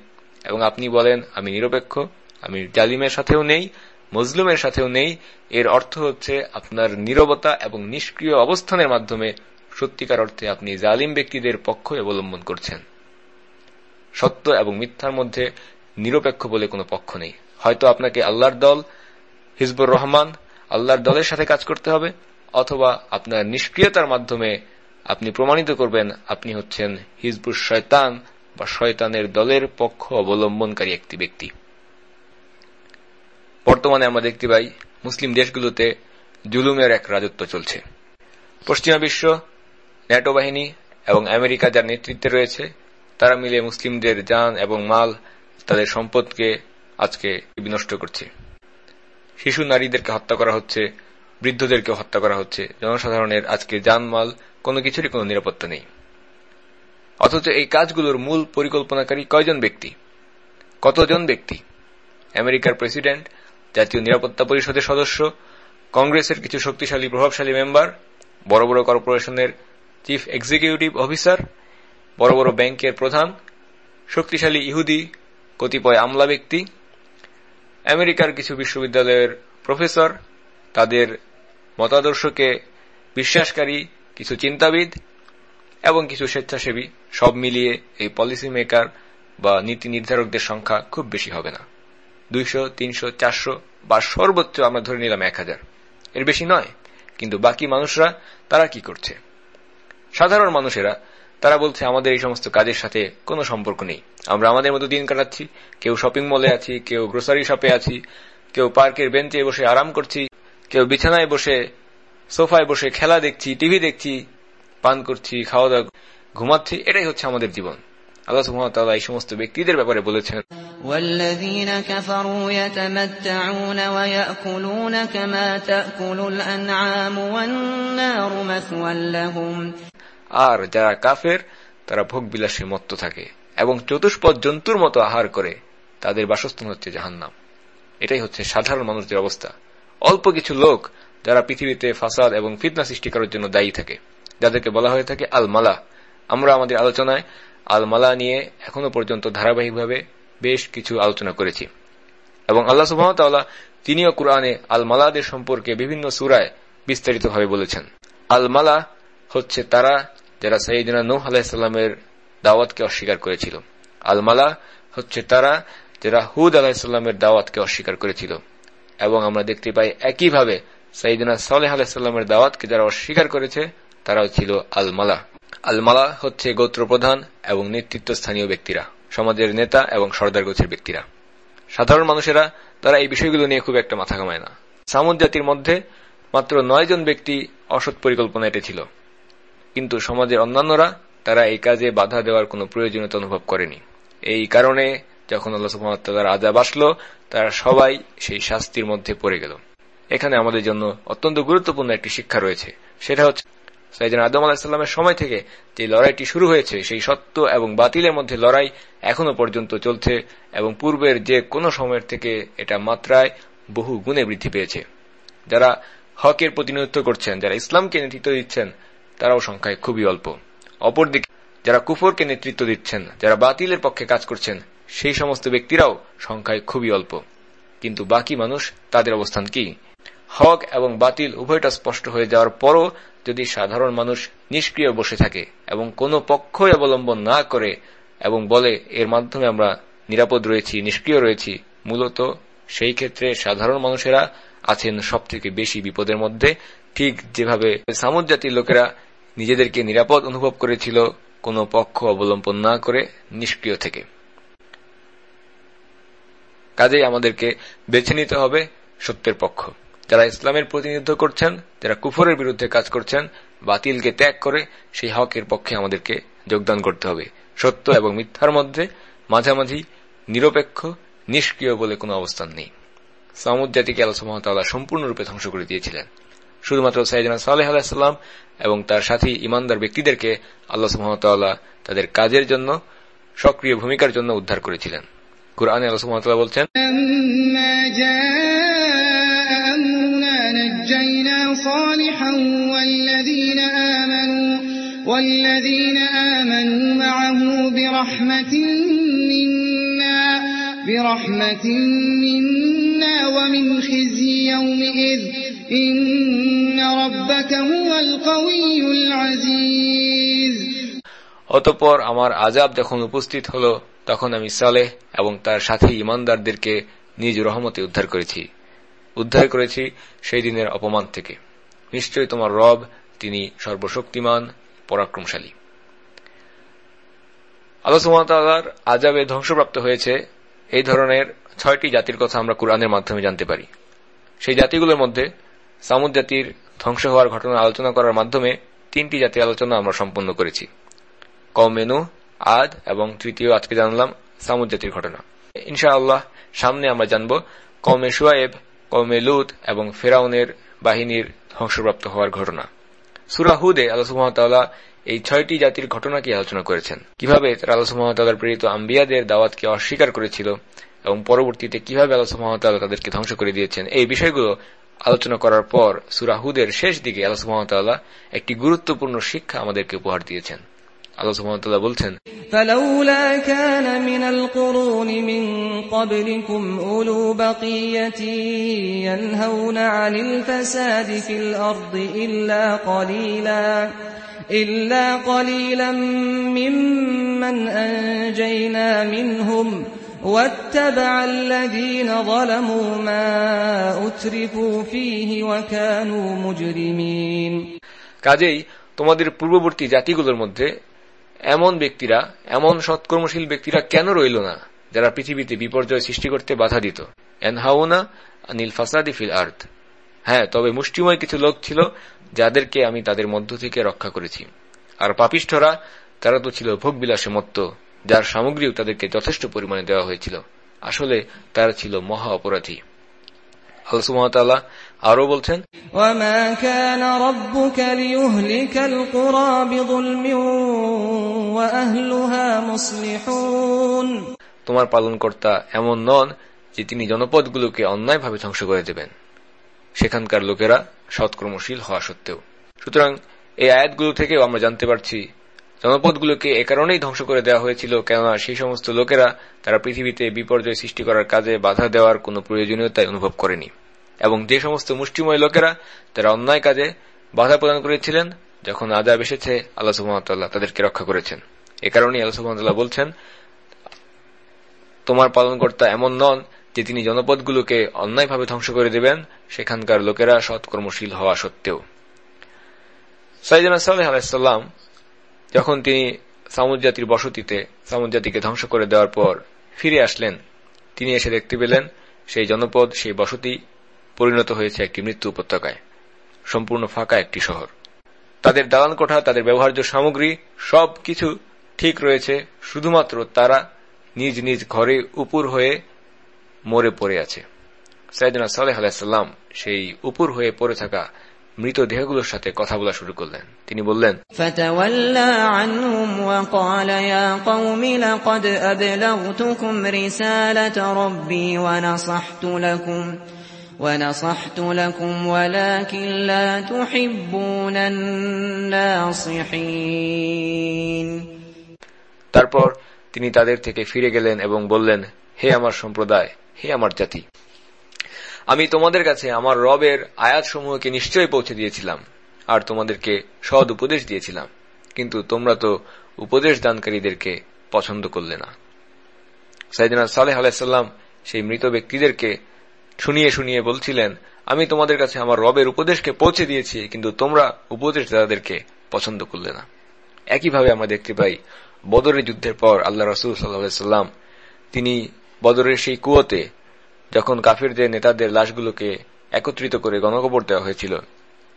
এবং আপনি বলেন, আমি নিরপেক্ষ, আমি জালিমের সাথেও নেই, মজলুমের সাথেও নেই। এর অর্থ হচ্ছে আপনার নিরবতা এবং নিষ্ক্রিয় অবস্থানের মাধ্যমে সত্যিকার অর্থে আপনি জালিম ব্যক্তিদের পক্ষ অবলম্বন করছেন। সত্য এবং মিথ্যার মধ্যে নিরপেক্ষ বলে কোনো পক্ষ নেই। হয়তো আপনাকে আল্লাহর দল, হিজবুর রহমান, আল্লাহর দলের সাথে কাজ করতে হবে, অথবা আপনার নিষ্ক্রিয়তার মাধ্যমে আপনি প্রমাণিত করবেন, আপনি হচ্ছেন হিজবুর শয়তান বা শয়তানের দলের পক্ষ অবলম্বনকারী একটি ব্যক্তি। বর্তমানে আমরা দেখতে পাই মুসলিম দেশগুলোতে জুলুমের এক রাজত্ব চলছে। পশ্চিমা বিশ্ব, ন্যাটো বাহিনী এবং আমেরিকা যার নেতৃত্বে রয়েছে, তারা মিলে মুসলিমদের যান এবং মাল তাদের সম্পদকে আজকে বিনষ্ট করছে। শিশু নারীদেরকে হত্যা করা হচ্ছে বৃদ্ধদেরকে হত্যা করা হচ্ছে। জনসাধারণের আজকে যানমাল কোনো কিছুরই কোনো নিরাপত্তা নেই। অথচ এই কাজগুলোর মূল পরিকল্পনাকারী কয়জন ব্যক্তি? কতজন ব্যক্তি? আমেরিকার প্রেসিডেন্ট, জাতীয় নিরাপত্তা পরিষদের সদস্য, কংগ্রেসের কিছু শক্তিশালী, প্রভাবশালী মেম্বার, বড় বড় কর্পোরেশনের চিফ এক্সিকিউটিভ অফিসার, বড় বড় ব্যাংকের প্রধান, শক্তিশালী ইহুদি, কতিপয় আমলা ব্যক্তি, আমেরিকার কিছু বিশ্ববিদ্যালয়ের প্রফেসর, তাদের মতাদর্শকে বিশ্বাসকারী কিছু চিন্তাবিদ এবং কিছু স্বেচ্ছাসেবী সব মিলিয়ে এই পলিসি মেকার বা নীতি নির্ধারকদের সংখ্যা খুব বেশি হবে না। দুইশো, তিনশো, চারশো বা সর্বোচ্চ আমরা ধরে নিলাম এক হাজার। এর বেশি নয়, কিন্তু বাকি মানুষরা তারা কি করছে? সাধারণ মানুষেরা, তারা বলছে, আমাদের এই সমস্ত কাজের সাথে কোনো সম্পর্ক নেই। আমরা আমাদের মতো দিন কাটাচ্ছি, কেউ শপিং মলে আছি, কেউ গ্রোসারি শপে আছি, কেউ পার্কের বেঞ্চে বসে আরাম করছি, কেউ বিছানায় বসে সোফায় বসে খেলা দেখছি টিভি দেখছি পান করছি খাওয়া দাওয়া ঘুমাচ্ছি এটাই হচ্ছে আমাদের জীবন আল্লাহ সুহামতাল্লাহ এই সমস্ত ব্যক্তিদের ব্যাপারে বলেছেন والذين كفروا يتمتعون ويأكلون كما تأكل الأنعام والنار مثوى لهم আর যারা কাফের তারা ভোগ বিলাসে মত্ত থাকে এবং চতুষ্পদ জন্তুর মতো আহার করে তাদের বাসস্থান হচ্ছে জাহান্নাম এটাই হচ্ছে সাধারণ মানুষদের অবস্থা অল্প কিছু লোক যারা পৃথিবীতে ফাসাদ এবং ফিতনা সৃষ্টি করার জন্য দায়ী থাকে যাদেরকে বলা হয়ে থাকে আল মালা আমরা আমাদের আলোচনায় আল মালা নিয়ে এখনও পর্যন্ত ধারাবাহিকভাবে বেশ কিছু আলোচনা করেছি। এবং আল্লাহ সুহামতাল্লাহ তিনিও কোরআনে আল মালাদের সম্পর্কে বিভিন্ন সুরায় বিস্তারিতভাবে বলেছেন। আল মালা হচ্ছে তারা যারা সঈদিনা নূহ আলাহিসাল্লামের দাওয়াতকে অস্বীকার করেছিল। আল মালা হচ্ছে তারা যারা হুদ আলাহিসাল্লামের দাওয়াতকে অস্বীকার করেছিল। এবং আমরা দেখতে পাই একইভাবে সাইদিনা সালেহ আলাহিসাল্লামের দাওয়াতকে যারা অস্বীকার করেছে তারাও ছিল আলমালা। আলমালা হচ্ছে গোত্র প্রধান এবং নেতৃত্ব স্থানীয় ব্যক্তিরা, সমাজের নেতা এবং সর্দার গোছের ব্যক্তিরা। সাধারণ মানুষেরা তারা এই বিষয়গুলো নিয়ে খুব একটা মাথা কামায় না। সামুদ জাতির মধ্যে মাত্র নয় জন ব্যক্তি অসৎ পরিকল্পনা এটেছিল কিন্তু সমাজের অন্যান্যরা তারা এই কাজে বাধা দেওয়ার কোনো প্রয়োজনীয়তা অনুভব করেনি। এই কারণে যখন আল্লাহ আজাব আসলো, তারা সবাই সেই শাস্তির মধ্যে পড়ে গেল। এখানে আমাদের জন্য অত্যন্ত গুরুত্বপূর্ণ একটি শিক্ষা রয়েছে। সেটা হচ্ছে সাইদিন আদম আলাহিসাল্লামের সময় থেকে যে লড়াইটি শুরু হয়েছে, সেই সত্য এবং বাতিলের মধ্যে লড়াই এখনও পর্যন্ত চলছে এবং পূর্বের যে কোনো সময়ের থেকে এটা মাত্রায় বহু গুণে বৃদ্ধি পেয়েছে। যারা হকের প্রতিনিধিত্ব করছেন, যারা ইসলামকে নেতৃত্ব দিচ্ছেন, তারাও সংখ্যায় খুবই অল্প। অপরদিকে, যারা কুফরকে নেতৃত্ব দিচ্ছেন, যারা বাতিলের পক্ষে কাজ করছেন, সেই সমস্ত ব্যক্তিরাও সংখ্যায় খুবই অল্প। কিন্তু বাকি মানুষ তাদের অবস্থান কি? হক এবং বাতিল উভয়টা স্পষ্ট হয়ে যাওয়ার পরও যদি সাধারণ মানুষ নিষ্ক্রিয় বসে থাকে এবং কোনো পক্ষই অবলম্বন না করে এবং বলে, এর মাধ্যমে আমরা নিরাপদ রয়েছি, নিষ্ক্রিয় রয়েছি, মূলত সেই ক্ষেত্রে সাধারণ মানুষেরা আছেন সব থেকে বেশি বিপদের মধ্যে। ঠিক যেভাবে সামুদ জাতির লোকেরা নিজেদেরকে নিরাপদ অনুভব করেছিল, কোনো পক্ষ অবলম্বন না করে নিষ্ক্রিয় থেকে। কাজেই আমাদেরকে বেছে নিতে হবে সত্যের পক্ষ। যারা ইসলামের প্রতিনিধিত্ব করছেন, যারা কুফরের বিরুদ্ধে কাজ করছেন, বাতিলকে ত্যাগ করে সেই হকের পক্ষে আমাদেরকে যোগদান করতে হবে। সত্য এবং মিথ্যার মধ্যে মাঝামাঝি নিরপেক্ষ, নিষ্ক্রিয় বলে কোনো অবস্থান নেই। সামুদ জাতিকে সুহামতাল্লাহ সম্পূর্ণরূপে ধ্বংস করে দিয়েছিলেন। শুধুমাত্র সাইদিনা সালেহ আলাহিসাল্লাম এবং তার সাথী ইমানদার ব্যক্তিদেরকে আল্লাহ সুহামতাল্লাহ তাদের কাজের জন্য, সক্রিয় ভূমিকার জন্য উদ্ধার করেছিলেন। কুরআনে আল্লাহ বলছেন صالحا والذين آمنوا والذين آمنوا معه برحمة منا برحمة منا ومن خزي يومئذ إن ربك هو القوي العزيز অতঃপর আমার আজাব যখন উপস্থিত হল তখন আমি সালেহ এবং তার সাথী ইমানদারদেরকে নিজ রহমতে উদ্ধার করেছি উদ্ধার করেছি সেই দিনের অপমান থেকে নিশ্চয়ই তোমার রব তিনি সর্বশক্তিমান, পরাক্রমশালী। সুমতাল্লাহর আজাবে ধ্বংসপ্রাপ্ত হয়েছে এই ধরনের ছয়টি জাতির কথা আমরা কোরআনের মাধ্যমে জানতে পারি। সেই জাতিগুলোর মধ্যে সামুদ জাতির ধ্বংস হওয়ার ঘটনা আলোচনা করার মাধ্যমে তিনটি জাতির আলোচনা আমরা সম্পন্ন করেছি। কমেনু আদ এবং তৃতীয় আজকে জানলাম সামুদ জাতির ঘটনা। ইনশাআল্লাহ সামনে আমরা জানব কমে সুয়েব কমে লুত এবং ফেরাউনের বাহিনীর ধ্বংসপ্রাপ্ত হওয়ার ঘটনা। সুরাহুদে আল্লাহ এই ছয়টি জাতির ঘটনাকে আলোচনা করেছেন। কীভাবে তারা আল্লাহ প্রেরিত আম্বিয়াদের দাওয়াতকে অস্বীকার করেছিল এবং পরবর্তীতে কীভাবে আল্লাহ সুহামতাল্লাহ তাদেরকে ধ্বংস করে দিয়েছেন, এই বিষয়গুলো আলোচনা করার পর সুরাহুদের শেষ দিকে আল্লাহ একটি গুরুত্বপূর্ণ শিক্ষা আমাদেরকে উপহার দিয়েছেন। আল্লাহ সুহামতাল্লাহ বলছেন فلولا كان من القرون من قبلكم أولو بقية ينهون عن الفساد في الأرض إلا قليلا إلا قليلا ممن أنجينا منهم واتبع الذين ظلموا ما أترفوا فيه وكانوا مجرمين কাজেই তোমাদের পূর্ববর্তী জাতিগুলোর মধ্যে এমন ব্যক্তিরা, এমন সৎকর্মশীল ব্যক্তিরা কেন রইল না, যারা পৃথিবীতে বিপর্যয় সৃষ্টি করতে বাধা দিত? এনহাউনা নীল ফাসাদি ফিল আর্থ হ্যাঁ তবে মুষ্টিময় কিছু লোক ছিল যাদেরকে আমি তাদের মধ্য থেকে রক্ষা করেছি। আর পাপিষ্ঠরা, তারা তো ছিল ভোগবিলাসে মত্ত যার সামগ্রীও তাদেরকে যথেষ্ট পরিমাণে দেওয়া হয়েছিল। আসলে তারা ছিল মহা অপরাধী। আল্লাহ আরও বলছেন তোমার পালনকর্তা এমন নন যে তিনি জনপদগুলোকে অন্যায়ভাবে ধ্বংস করে দেবেন। সেখানকার লোকেরা সৎকর্মশীল হওয়া সত্ত্বেও। সুতরাং এই আয়াতগুলো থেকেও আমরা জানতে পারছি জনপদগুলোকে এ কারণেই ধ্বংস করে দেওয়া হয়েছিল কেননা সেই সমস্ত লোকেরা তারা পৃথিবীতে বিপর্যয় সৃষ্টি করার কাজে বাধা দেওয়ার কোনো প্রয়োজনীয়তায় অনুভব করেনি। এবং যে সমস্ত মুষ্টিময় লোকেরা তারা অন্যায় কাজে বাধা প্রদান করেছিলেন, যখন আজাব এসেছে, আল্লাহ সুহামতাল্লাহ তাদেরকে রক্ষা করেছেন। এ কারণেই আল্লাহ সুহামতাল্লাহ বলছেন, তোমার পালনকর্তা এমন নন যে তিনি জনপদগুলোকে অন্যায়ভাবে ধ্বংস করে দেবেন, সেখানকার লোকেরা সৎকর্মশীল হওয়া সত্ত্বেও। সাইজানা যখন তিনি সামুদ জাতির বসতিতে, সামুদ জাতিকে ধ্বংস করে দেওয়ার পর ফিরে আসলেন, তিনি এসে দেখতে পেলেন, সেই জনপদ, সেই বসতি পরিণত হয়েছে একটি মৃত্যু উপত্যকায়। সম্পূর্ণ ফাঁকা একটি শহর। তাদের দালান কোঠা, তাদের ব্যবহার্য সামগ্রী সব কিছু ঠিক রয়েছে, শুধুমাত্র তারা নিজ নিজ ঘরে উপুর হয়ে মরে পড়ে আছে। সাইদিনা সালেহ আলাইসাল্লাম সেই উপুর হয়ে পড়ে থাকা মৃত দেহগুলোর সাথে কথা বলা শুরু করলেন। তিনি বললেন, ফতওয়াল্লা عنهم وقال يا قوم لقد أبلغتكم رسالة ربي ونصحت لكم ونصحت لكم ولكن لا تحبون الناصحين তারপর তিনি তাদের থেকে ফিরে গেলেন এবং বললেন হে আমার সম্প্রদায় হে আমার জাতি আমি তোমাদের কাছে আমার রবের আয়াতসমূহকে নিশ্চয়ই পৌঁছে দিয়েছিলাম আর তোমাদেরকে সদ উপদেশ দিয়েছিলাম কিন্তু তোমরা তো উপদেশ দানকারীদেরকে পছন্দ করলে না সাইদিনা সালেহ আলাইসাল্লাম সেই মৃত ব্যক্তিদেরকে শুনিয়ে শুনিয়ে বলছিলেন, আমি তোমাদের কাছে আমার রবের উপদেশকে পৌঁছে দিয়েছি, কিন্তু তোমরা উপদেশ দাদাদেরকে পছন্দ করলে না। একইভাবে আমরা দেখতে পাই, বদরের যুদ্ধের পর আল্লাহ রসুল সাল্লাহাম তিনি বদরের সেই কুয়োতে যখন কাফিরদের, নেতাদের লাশগুলোকে একত্রিত করে গণকবর দেওয়া হয়েছিল,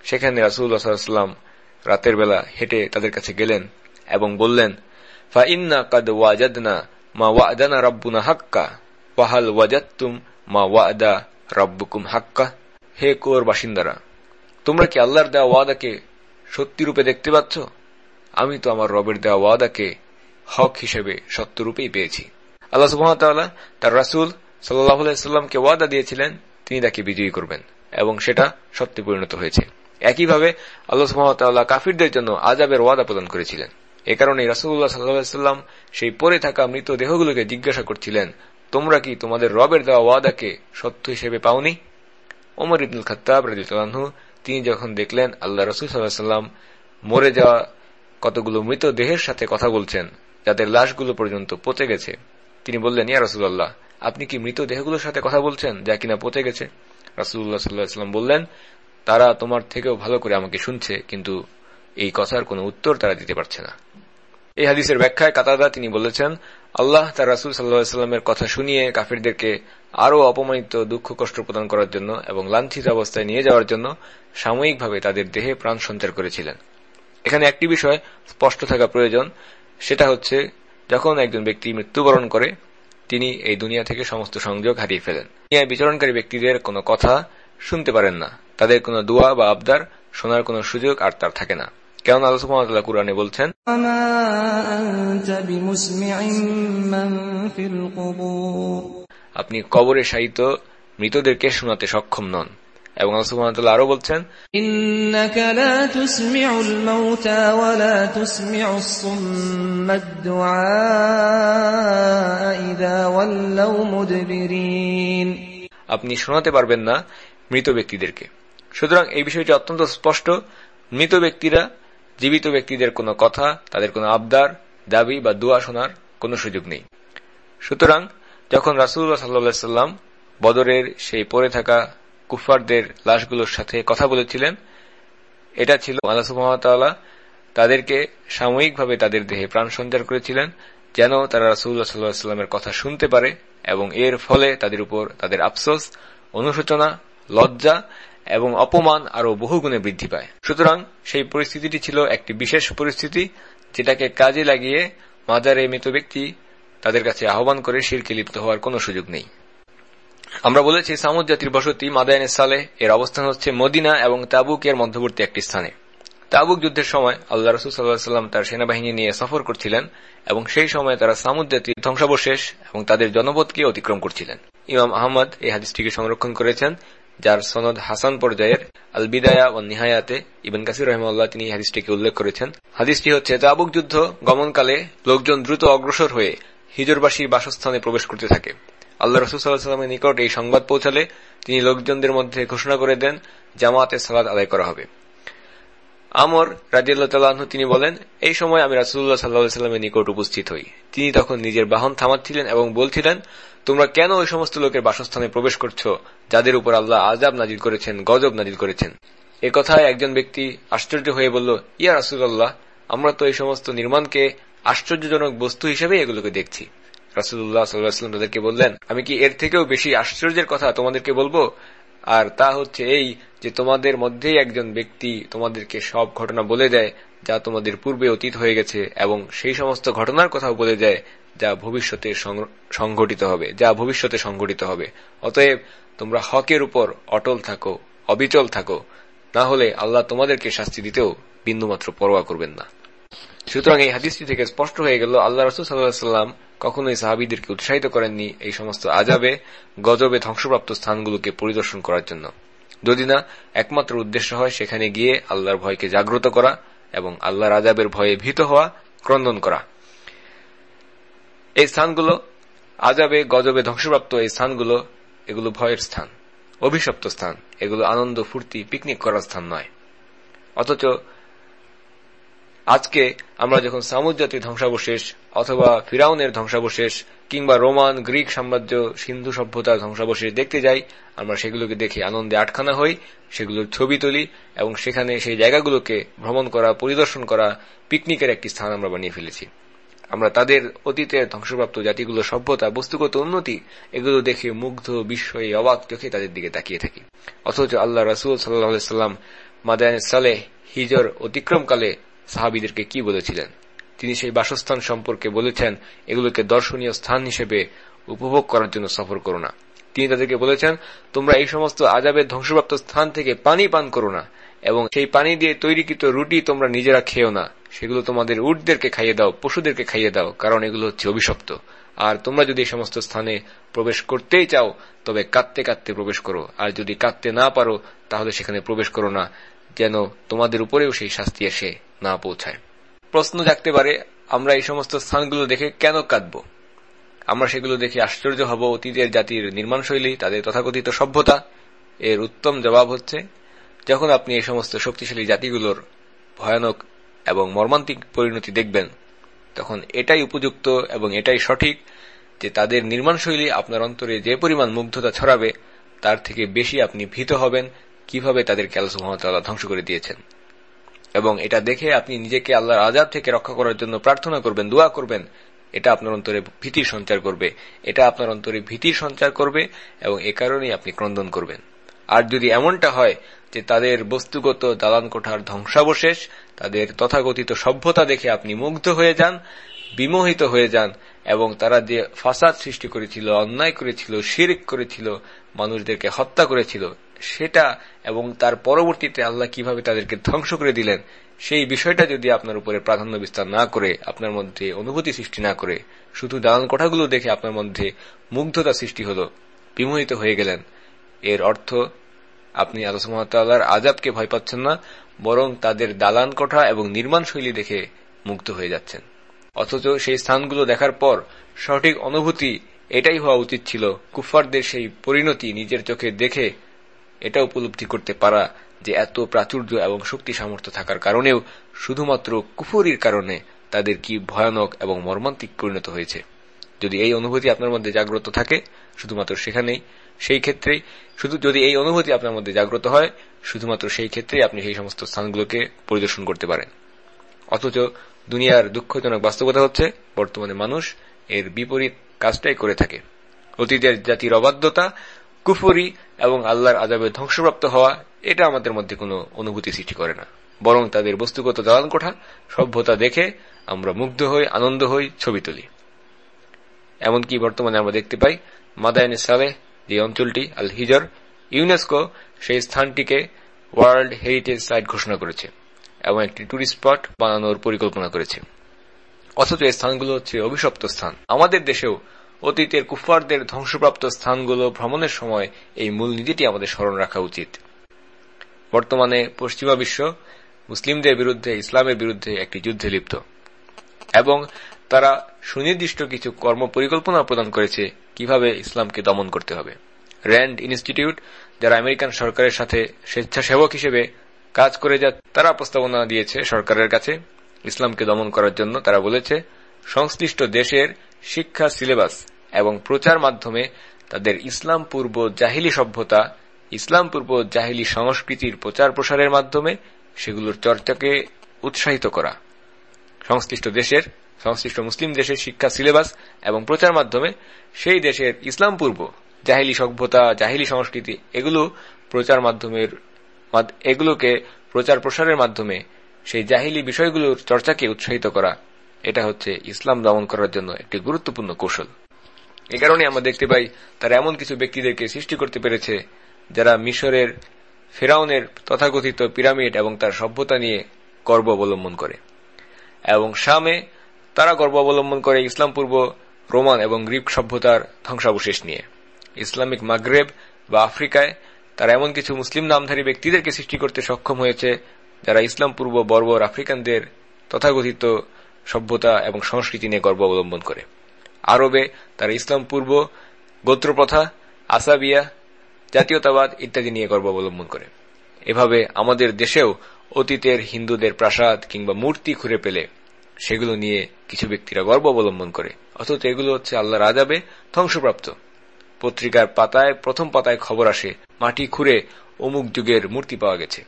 সেখানে রাসুল্লাহ সাল্লাম রাতের বেলা হেঁটে তাদের কাছে গেলেন এবং বললেন, ফা ইন্না কাদ ওয়াজাদনা মা ওয়াদানা রব্বুনা হাক্কা ওয়াহাল ওয়াজাত্তুম মা ওয়াদা রব্বুকুম হাক্কা। হে কোর বাসিন্দারা, তোমরা কি আল্লাহর দেওয়া ওয়াদাকে সত্যি রূপে দেখতে পাচ্ছ? আমি তো আমার রবের দেওয়া ওয়াদাকে হক হিসেবে সত্যরূপেই পেয়েছি। আল্লাহ সুহামতাল্লাহ তার রাসুল সাল্লাহামকে ওয়াদা দিয়েছিলেন, তিনি তাকে বিজয়ী করবেন এবং সেটা সত্যি পরিণত হয়েছে। একইভাবে আল্লাহ সুহামতাল্লাহ কাফিরদের জন্য আজাবের ওয়াদা প্রদান করেছিলেন। এ কারণে রাসুল্লাহ সাল্লাহাম সেই পরে থাকা মৃত দেহগুলোকে জিজ্ঞাসা করছিলেন তোমরা কি তোমাদের রবের দেওয়া ওয়াদাকে সত্য হিসেবে পাওনি? ওমর ইবনুল খত্তাব রাজিউল্লাহু তিনি যখন দেখলেন আল্লাহ রসুল সাল্লাহাম মরে যাওয়া কতগুলো মৃত দেহের সাথে কথা বলছেন, যাদের লাশগুলো পর্যন্ত পচে গেছে, তিনি বললেন, ইয়া রসুল্লাহ আপনি কি মৃত দেহগুলোর সাথে কথা বলছেন যা কিনা পচে গেছে? রাসুল্লাহ সাল্লাহাম বললেন, তারা তোমার থেকেও ভালো করে আমাকে শুনছে, কিন্তু এই কথার কোনো উত্তর তারা দিতে পারছে না। এই হাদিসের ব্যাখ্যায় কাতাদা তিনি বলেছেন আল্লাহ তার রাসুল সাল্লাহামের কথা শুনিয়ে কাফিরদেরকে আরও অপমানিত, দুঃখ, কষ্ট প্রদান করার জন্য এবং লাঞ্ছিত অবস্থায় নিয়ে যাওয়ার জন্য সাময়িকভাবে তাদের দেহে প্রাণ সঞ্চার করেছিলেন। এখানে একটি বিষয় স্পষ্ট থাকা প্রয়োজন, সেটা হচ্ছে যখন একজন ব্যক্তি মৃত্যুবরণ করে, তিনি এই দুনিয়া থেকে সমস্ত সংযোগ হারিয়ে ফেলেন। দুনিয়ায় বিচরণকারী ব্যক্তিদের কোনো কথা শুনতে পারেন না। তাদের কোনো দোয়া বা আবদার শোনার কোনো সুযোগ আর তার থাকে না। কেন আল্লাহ কুরআনে বলছেন আপনি কবরে শায়িত মৃতদেরকে শোনাতে সক্ষম নন। এবং আল্লাহ বলছেন আপনি শোনাতে পারবেন না মৃত ব্যক্তিদেরকে। সুতরাং এই বিষয়টি অত্যন্ত স্পষ্ট। মৃত ব্যক্তিরা জীবিত ব্যক্তিদের কোনো কথা, তাদের কোনো আবদার, দাবি বা দোয়া শোনার কোনো সুযোগ নেই। সুতরাং, যখন রাসুল্লাহ সাল্লা সাল্লাম বদরের সেই পড়ে থাকা কুফারদের লাশগুলোর সাথে কথা বলেছিলেন, এটা ছিল আল্লাহ সুহামতাল্লাহ তাদেরকে সাময়িকভাবে তাদের দেহে প্রাণ সঞ্চার করেছিলেন, যেন তারা রাসুল্লাহ সাল্লাহ সাল্লামের কথা শুনতে পারে এবং এর ফলে তাদের উপর তাদের আফসোস, অনুশোচনা, লজ্জা এবং অপমান আরও বহুগুণে বৃদ্ধি পায়। সুতরাং সেই পরিস্থিতিটি ছিল একটি বিশেষ পরিস্থিতি, যেটাকে কাজে লাগিয়ে মাজারে মৃত ব্যক্তি তাদের কাছে আহ্বান করে শিরকে লিপ্ত হওয়ার কোনো সুযোগ নেই। আমরা বলেছি, সামুদ জাতির বসতি মাদায়নে সালে এর অবস্থান হচ্ছে মদিনা এবং তাবুকের মধ্যবর্তী একটি স্থানে। তাবুক যুদ্ধের সময় আল্লাহ রসুল সাল্লাহাম তার সেনাবাহিনী নিয়ে সফর করছিলেন এবং সেই সময় তারা সামুদ জাতির ধ্বংসাবশেষ এবং তাদের জনপদকে অতিক্রম করছিলেন। ইমাম আহমদ এই হাদিসটিকে সংরক্ষণ করেছেন। যার সনদ হাসান পর্যায়ের আল বিদায়া ও নিহায়াতে ইবেন কাসির রহমাল্লাহ তিনি হাদিসটিকে উল্লেখ করেছেন। হাদিসটি হচ্ছে, তাবুক যুদ্ধ গমনকালে লোকজন দ্রুত অগ্রসর হয়ে হিজরবাসীর বাসস্থানে প্রবেশ করতে থাকে। আল্লাহ রসুল সাল্লাহামের নিকট এই সংবাদ পৌঁছালে তিনি লোকজনদের মধ্যে ঘোষণা করে দেন, জামাতে সালাদ আদায় করা হবে। আমর রাজিয়াল্লাহ তিনি বলেন, এই সময় আমি রাসুল্লাহ সাল্লাহ সাল্লামের নিকট উপস্থিত হই। তিনি তখন নিজের বাহন থামাচ্ছিলেন এবং বলছিলেন, তোমরা কেন ওই সমস্ত লোকের বাসস্থানে প্রবেশ করছ? যাদের উপর আল্লাহ আজাব নাজিল করেছেন, গজব নাজিল করেছেন। এ কথায় একজন ব্যক্তি আশ্চর্য হয়ে বলল, ইয়া রাসুল্লাহ আমরা তো এই সমস্ত নির্মাণকে আশ্চর্যজনক বস্তু হিসেবে এগুলোকে দেখছি। রাসুল্লাহ সাল্লাহাম তাদেরকে বললেন, আমি কি এর থেকেও বেশি আশ্চর্যের কথা তোমাদেরকে বলব? আর তা হচ্ছে এই যে তোমাদের মধ্যেই একজন ব্যক্তি তোমাদেরকে সব ঘটনা বলে দেয়, যা তোমাদের পূর্বে অতীত হয়ে গেছে এবং সেই সমস্ত ঘটনার কথাও বলে দেয়, যা ভবিষ্যতে সংঘটিত হবে, যা ভবিষ্যতে সংঘটিত হবে। অতএব তোমরা হকের উপর অটল থাকো, অবিচল থাকো। না হলে আল্লাহ তোমাদেরকে শাস্তি দিতেও বিন্দুমাত্র পরোয়া করবেন না। সুতরাং এই হাদিসটি থেকে স্পষ্ট হয়ে গেল, আল্লাহ রসুল সাল্লাহাম কখনোই সাহাবিদেরকে উৎসাহিত করেননি এই সমস্ত আজাবে গজবে ধ্বংসপ্রাপ্ত স্থানগুলোকে পরিদর্শন করার জন্য। যদি না, একমাত্র উদ্দেশ্য হয় সেখানে গিয়ে আল্লাহর ভয়কে জাগ্রত করা এবং আল্লাহর আজাবের ভয়ে ভীত হওয়া, ক্রন্দন করা। এই স্থানগুলো আজাবে গজবে ধ্বংসপ্রাপ্ত এই স্থানগুলো এগুলো ভয়ের স্থান। অভিশপ্ত স্থান। এগুলো আনন্দ, ফুর্তি, পিকনিক করার স্থান নয়। অথচ আজকে আমরা যখন সামুদ জাতির ধ্বংসাবশেষ অথবা ফিরাউনের ধ্বংসাবশেষ কিংবা রোমান, গ্রিক সাম্রাজ্য, সিন্ধু সভ্যতার ধ্বংসাবশেষ দেখতে যাই, আমরা সেগুলোকে দেখে। আনন্দে আটখানা হই, সেগুলোর ছবি তুলি এবং সেখানে সেই জায়গাগুলোকে ভ্রমণ করা, পরিদর্শন করা, পিকনিকের একটি স্থান আমরা বানিয়ে ফেলেছি। আমরা তাদের অতীতের ধ্বংসপ্রাপ্ত জাতিগুলোর সভ্যতা, বস্তুগত উন্নতি এগুলো দেখে মুগ্ধ, বিস্ময়ে অবাক চোখে তাদের দিকে তাকিয়ে থাকি। অথচ আল্লাহ রাসুল সাল্লাম মাদায়ন সালেহ হিজর অতিক্রমকালে সাহাবিদেরকে কি বলেছিলেন? তিনি সেই বাসস্থান সম্পর্কে বলেছেন, এগুলোকে দর্শনীয় স্থান হিসেবে উপভোগ করার জন্য সফর করো না। তিনি তাদেরকে বলেছেন, তোমরা এই সমস্ত আজাবের ধ্বংসপ্রাপ্ত স্থান থেকে পানি পান করো না এবং সেই পানি দিয়ে তৈরিকৃত রুটি তোমরা নিজেরা খেও না। সেগুলো তোমাদের উটদেরকে খাইয়ে দাও, পশুদেরকে খাইয়ে দাও, কারণ এগুলো হচ্ছে অভিশপ্ত। আর তোমরা যদি সমস্ত স্থানে প্রবেশ করতেই চাও, তবে কাঁদতে কাঁদতে প্রবেশ করো। আর যদি কাঁদতে না পারো, তাহলে সেখানে প্রবেশ করো না, যেন তোমাদের উপরেও সেই শাস্তি এসে না পৌঁছায়। প্রশ্ন জাগতে পারে, আমরা এই সমস্ত স্থানগুলো দেখে কেন কাঁদব? আমরা সেগুলো দেখে আশ্চর্য হব। অতীতের জাতির নির্মাণশৈলী, তাদের তথাকথিত সভ্যতা, এর উত্তম জবাব হচ্ছে, যখন আপনি এই সমস্ত শক্তিশালী জাতিগুলোর ভয়ানক এবং মর্মান্তিক পরিণতি দেখবেন, তখন এটাই উপযুক্ত এবং এটাই সঠিক যে তাদের নির্মাণশৈলী আপনার অন্তরে যে পরিমাণ মুগ্ধতা ছড়াবে, তার থেকে বেশি আপনি ভীত হবেন কীভাবে তাদেরকে আল্লাহ সুহামতাল্লাহ ধ্বংস করে দিয়েছেন। এবং এটা দেখে আপনি নিজেকে আল্লাহর আজাদ থেকে রক্ষা করার জন্য প্রার্থনা করবেন, দোয়া করবেন, এটা আপনার অন্তরে ভীতির সঞ্চার করবে। এটা আপনার অন্তরে ভীতির সঞ্চার করবে এবং এ কারণেই আপনি ক্রন্দন করবেন। আর যদি এমনটা হয় যে তাদের বস্তুগত দালান কোঠার ধ্বংসাবশেষ তাদের তথাকথিত সভ্যতা দেখে আপনি মুগ্ধ হয়ে যান, বিমোহিত হয়ে যান, এবং তারা যে ফাসাদ সৃষ্টি করেছিল, অন্যায় করেছিল, শিরিক করেছিল, মানুষদেরকে হত্যা করেছিল, সেটা এবং তার পরবর্তীতে আল্লাহ কীভাবে তাদেরকে ধ্বংস করে দিলেন, সেই বিষয়টা যদি আপনার উপরে প্রাধান্য বিস্তার না করে, আপনার মধ্যে অনুভূতি সৃষ্টি না করে, শুধু দালান কোঠাগুলো দেখে আপনার মধ্যে মুগ্ধতা সৃষ্টি হল, বিমোহিত হয়ে গেলেন। এর অর্থ, আপনি আল্লাহর আজাবকে ভয় পাচ্ছেন না বরং তাদের দালান কোঠা এবং নির্মাণ শৈলী দেখে মুগ্ধ হয়ে যাচ্ছেন। অথচ সেই স্থানগুলো দেখার পর সঠিক অনুভূতি এটাই হওয়া উচিত ছিল কুফারদের সেই পরিণতি নিজের চোখে দেখে এটা উপলব্ধি করতে পারা যে এত প্রাচুর্য এবং শক্তি সামর্থ্য থাকার কারণেও শুধুমাত্র কুফরির কারণে তাদের কি ভয়ানক এবং মর্মান্তিক পরিণত হয়েছে। যদি এই অনুভূতি আপনার মধ্যে জাগ্রত থাকে, শুধুমাত্র সেখানেই, সেই ক্ষেত্রেই শুধু যদি এই অনুভূতি আপনার মধ্যে জাগ্রত হয় শুধুমাত্র সেই ক্ষেত্রে আপনি সেই সমস্ত স্থানগুলোকে পরিদর্শন করতে পারেন। অথচ দুনিয়ার দুঃখজনক বাস্তবতা হচ্ছে, বর্তমানে মানুষ এর বিপরীত কাজটাই করে থাকে। অতীতের জাতির অবাধ্যতা, কুফরি এবং আল্লাহর আজাবের ধ্বংসপ্রাপ্ত হওয়া, এটা আমাদের মধ্যে কোনো অনুভূতি সৃষ্টি করে না। বরং তাদের বস্তুগত দালান কোঠা সভ্যতা দেখে আমরা মুগ্ধ হই, আনন্দ হই, ছবি তুলি। এমনকি বর্তমানে আমরা দেখতে পাই, মাদায়নে সালে যে অঞ্চলটি আল হিজর ইউনেস্কো সেই স্থানটিকে ওয়ার্ল্ড হেরিটেজ সাইট ঘোষণা করেছে এবং একটি টুরিস্ট স্পট বানানোর পরিকল্পনা করেছে। অথচ এই স্থানগুলো হচ্ছে অভিশপ্ত স্থান। আমাদের দেশেও অতীতের কুফারদের ধ্বংসপ্রাপ্ত স্থানগুলো ভ্রমণের সময় এই মূলনীতিটি আমাদের স্মরণ রাখা উচিত। বর্তমানে পশ্চিমা বিশ্ব মুসলিমদের বিরুদ্ধে, ইসলামের বিরুদ্ধে একটি যুদ্ধে লিপ্ত। এবং তারা সুনির্দিষ্ট কিছু কর্ম পরিকল্পনা প্রদান করেছে কীভাবে ইসলামকে দমন করতে হবে। র্যান্ড ইনস্টিটিউট যারা আমেরিকান সরকারের সাথে স্বেচ্ছাসেবক হিসেবে কাজ করে যা, তারা প্রস্তাবনা দিয়েছে সরকারের কাছে। ইসলামকে দমন করার জন্য তারা বলেছে, সংশ্লিষ্ট দেশের শিক্ষা সিলেবাস এবং প্রচার মাধ্যমে তাদের ইসলাম পূর্ব জাহিলি সভ্যতা, ইসলাম পূর্ব জাহিলি সংস্কৃতির প্রচার প্রসারের মাধ্যমে সেগুলোর চর্চাকে উৎসাহিত করা। সংশ্লিষ্ট দেশের, সংশ্লিষ্ট মুসলিম দেশের শিক্ষা সিলেবাস এবং প্রচার মাধ্যমে সেই দেশের ইসলাম পূর্ব জাহিলি সভ্যতা, জাহিলি সংস্কৃতি, এগুলো প্রচার মাধ্যমের এগুলোকে প্রচার প্রসারের মাধ্যমে সেই জাহিলি বিষয়গুলোর চর্চাকে উৎসাহিত করা, এটা হচ্ছে ইসলাম দমন করার জন্য একটি গুরুত্বপূর্ণ কৌশল। এ কারণে আমরা দেখতে পাই, তারা এমন কিছু ব্যক্তিদেরকে সৃষ্টি করতে পেরেছে, যারা মিশরের ফেরাউনের তথাকথিত পিরামিড এবং তার সভ্যতা নিয়ে গর্ব অবলম্বন করে। এবং শামে তারা গর্ব অবলম্বন করে ইসলাম পূর্ব, রোমান এবং গ্রিক সভ্যতার ধ্বংসাবশেষ নিয়ে। ইসলামিক মাগরেব বা আফ্রিকায়, তারা এমন কিছু মুসলিম নামধারী ব্যক্তিদেরকে সৃষ্টি করতে সক্ষম হয়েছে, যারা ইসলাম পূর্ব বর্বর আফ্রিকানদের তথাকথিত সভ্যতা এবং সংস্কৃতি নিয়ে গর্ব অবলম্বন করে। আরবে তারা ইসলাম পূর্ব, গোত্রপ্রথা, আসাবিয়া, জাতীয়তাবাদ ইত্যাদি নিয়ে গর্ব অবলম্বন করে। এভাবে আমাদের দেশেও অতীতের হিন্দুদের প্রাসাদ কিংবা মূর্তি খুঁড়ে পেলে সেগুলো নিয়ে কিছু ব্যক্তিরা গর্ব অবলম্বন করে। অথচ এগুলো হচ্ছে আল্লাহ রাজাবে ধ্বংসপ্রাপ্ত। পত্রিকার পাতায়, প্রথম পাতায় খবর আসে, মাটি খুঁড়ে অমুক যুগের মূর্তি পাওয়া গেছে।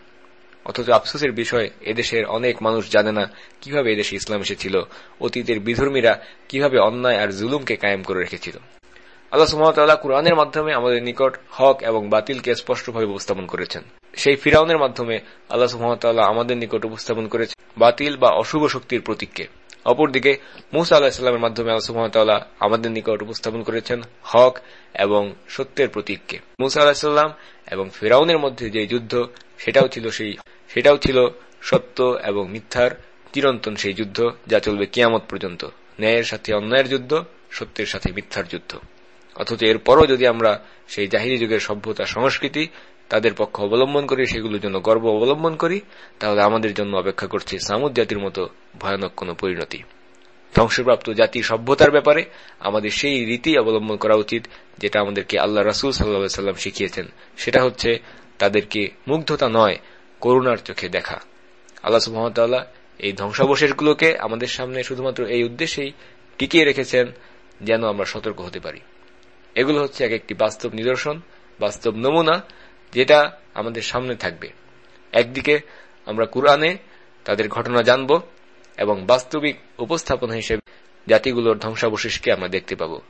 অথচ আফসোসের বিষয়, এদেশের অনেক মানুষ জানে না কীভাবে এদেশে ইসলাম এসেছিল, অতীতের বিধর্মীরা কীভাবে অন্যায় আর জুলুমকে কায়েম করে রেখেছিল। আল্লাহ সুমতাল্লাহ কুরআনের মাধ্যমে আমাদের নিকট হক এবং বাতিলকে স্পষ্টভাবে উপস্থাপন করেছেন। সেই ফিরাউনের মাধ্যমে আল্লাহ সুমতাল্লাহ আমাদের নিকট উপস্থাপন করেছেন বাতিল বা অশুভ শক্তির প্রতীককে। অপরদিকে মুসা আল্লাহিসাল্লামের মাধ্যমে আল্লাহ আমাদের নিকট উপস্থাপন করেছেন হক এবং সত্যের প্রতীককে। মুসা আলাহিসাল্লাম এবং ফেরাউনের মধ্যে যে যুদ্ধ, সেটাও ছিল সেই, সেটাও ছিল সত্য এবং মিথ্যার চিরন্তন সেই যুদ্ধ যা চলবে কিয়ামত পর্যন্ত। ন্যায়ের সাথে অন্যায়ের যুদ্ধ, সত্যের সাথে মিথ্যার যুদ্ধ। অথচ এরপরও যদি আমরা সেই জাহিরি যুগের সভ্যতা সংস্কৃতি তাদের পক্ষ অবলম্বন করি সেগুলোর জন্য গর্ব অবলম্বন করি, তাহলে আমাদের জন্য অপেক্ষা করছে সামুদ জাতির মতো ভয়ানক কোন পরিণতি। ধ্বংসপ্রাপ্ত জাতি সভ্যতার ব্যাপারে আমাদের সেই রীতি অবলম্বন করা উচিত, যেটা আমাদেরকে আল্লাহ রাসুল সাল্লা সাল্লাম শিখিয়েছেন। সেটা হচ্ছে তাদেরকে মুগ্ধতা নয়, করুণার চোখে দেখা। আল্লাহ সুহামতাল্লাহ এই ধ্বংসাবশেষগুলোকে আমাদের সামনে শুধুমাত্র এই উদ্দেশ্যেই টিকিয়ে রেখেছেন, যেন আমরা সতর্ক হতে পারি। এগুলো হচ্ছে এক একটি বাস্তব নিদর্শন, বাস্তব নমুনা যেটা আমাদের সামনে থাকবে। একদিকে আমরা কুরআনে তাদের ঘটনা জানব এবং বাস্তবিক উপস্থাপনা হিসেবে জাতিগুলোর ধ্বংসাবশেষকে আমরা দেখতে পাব।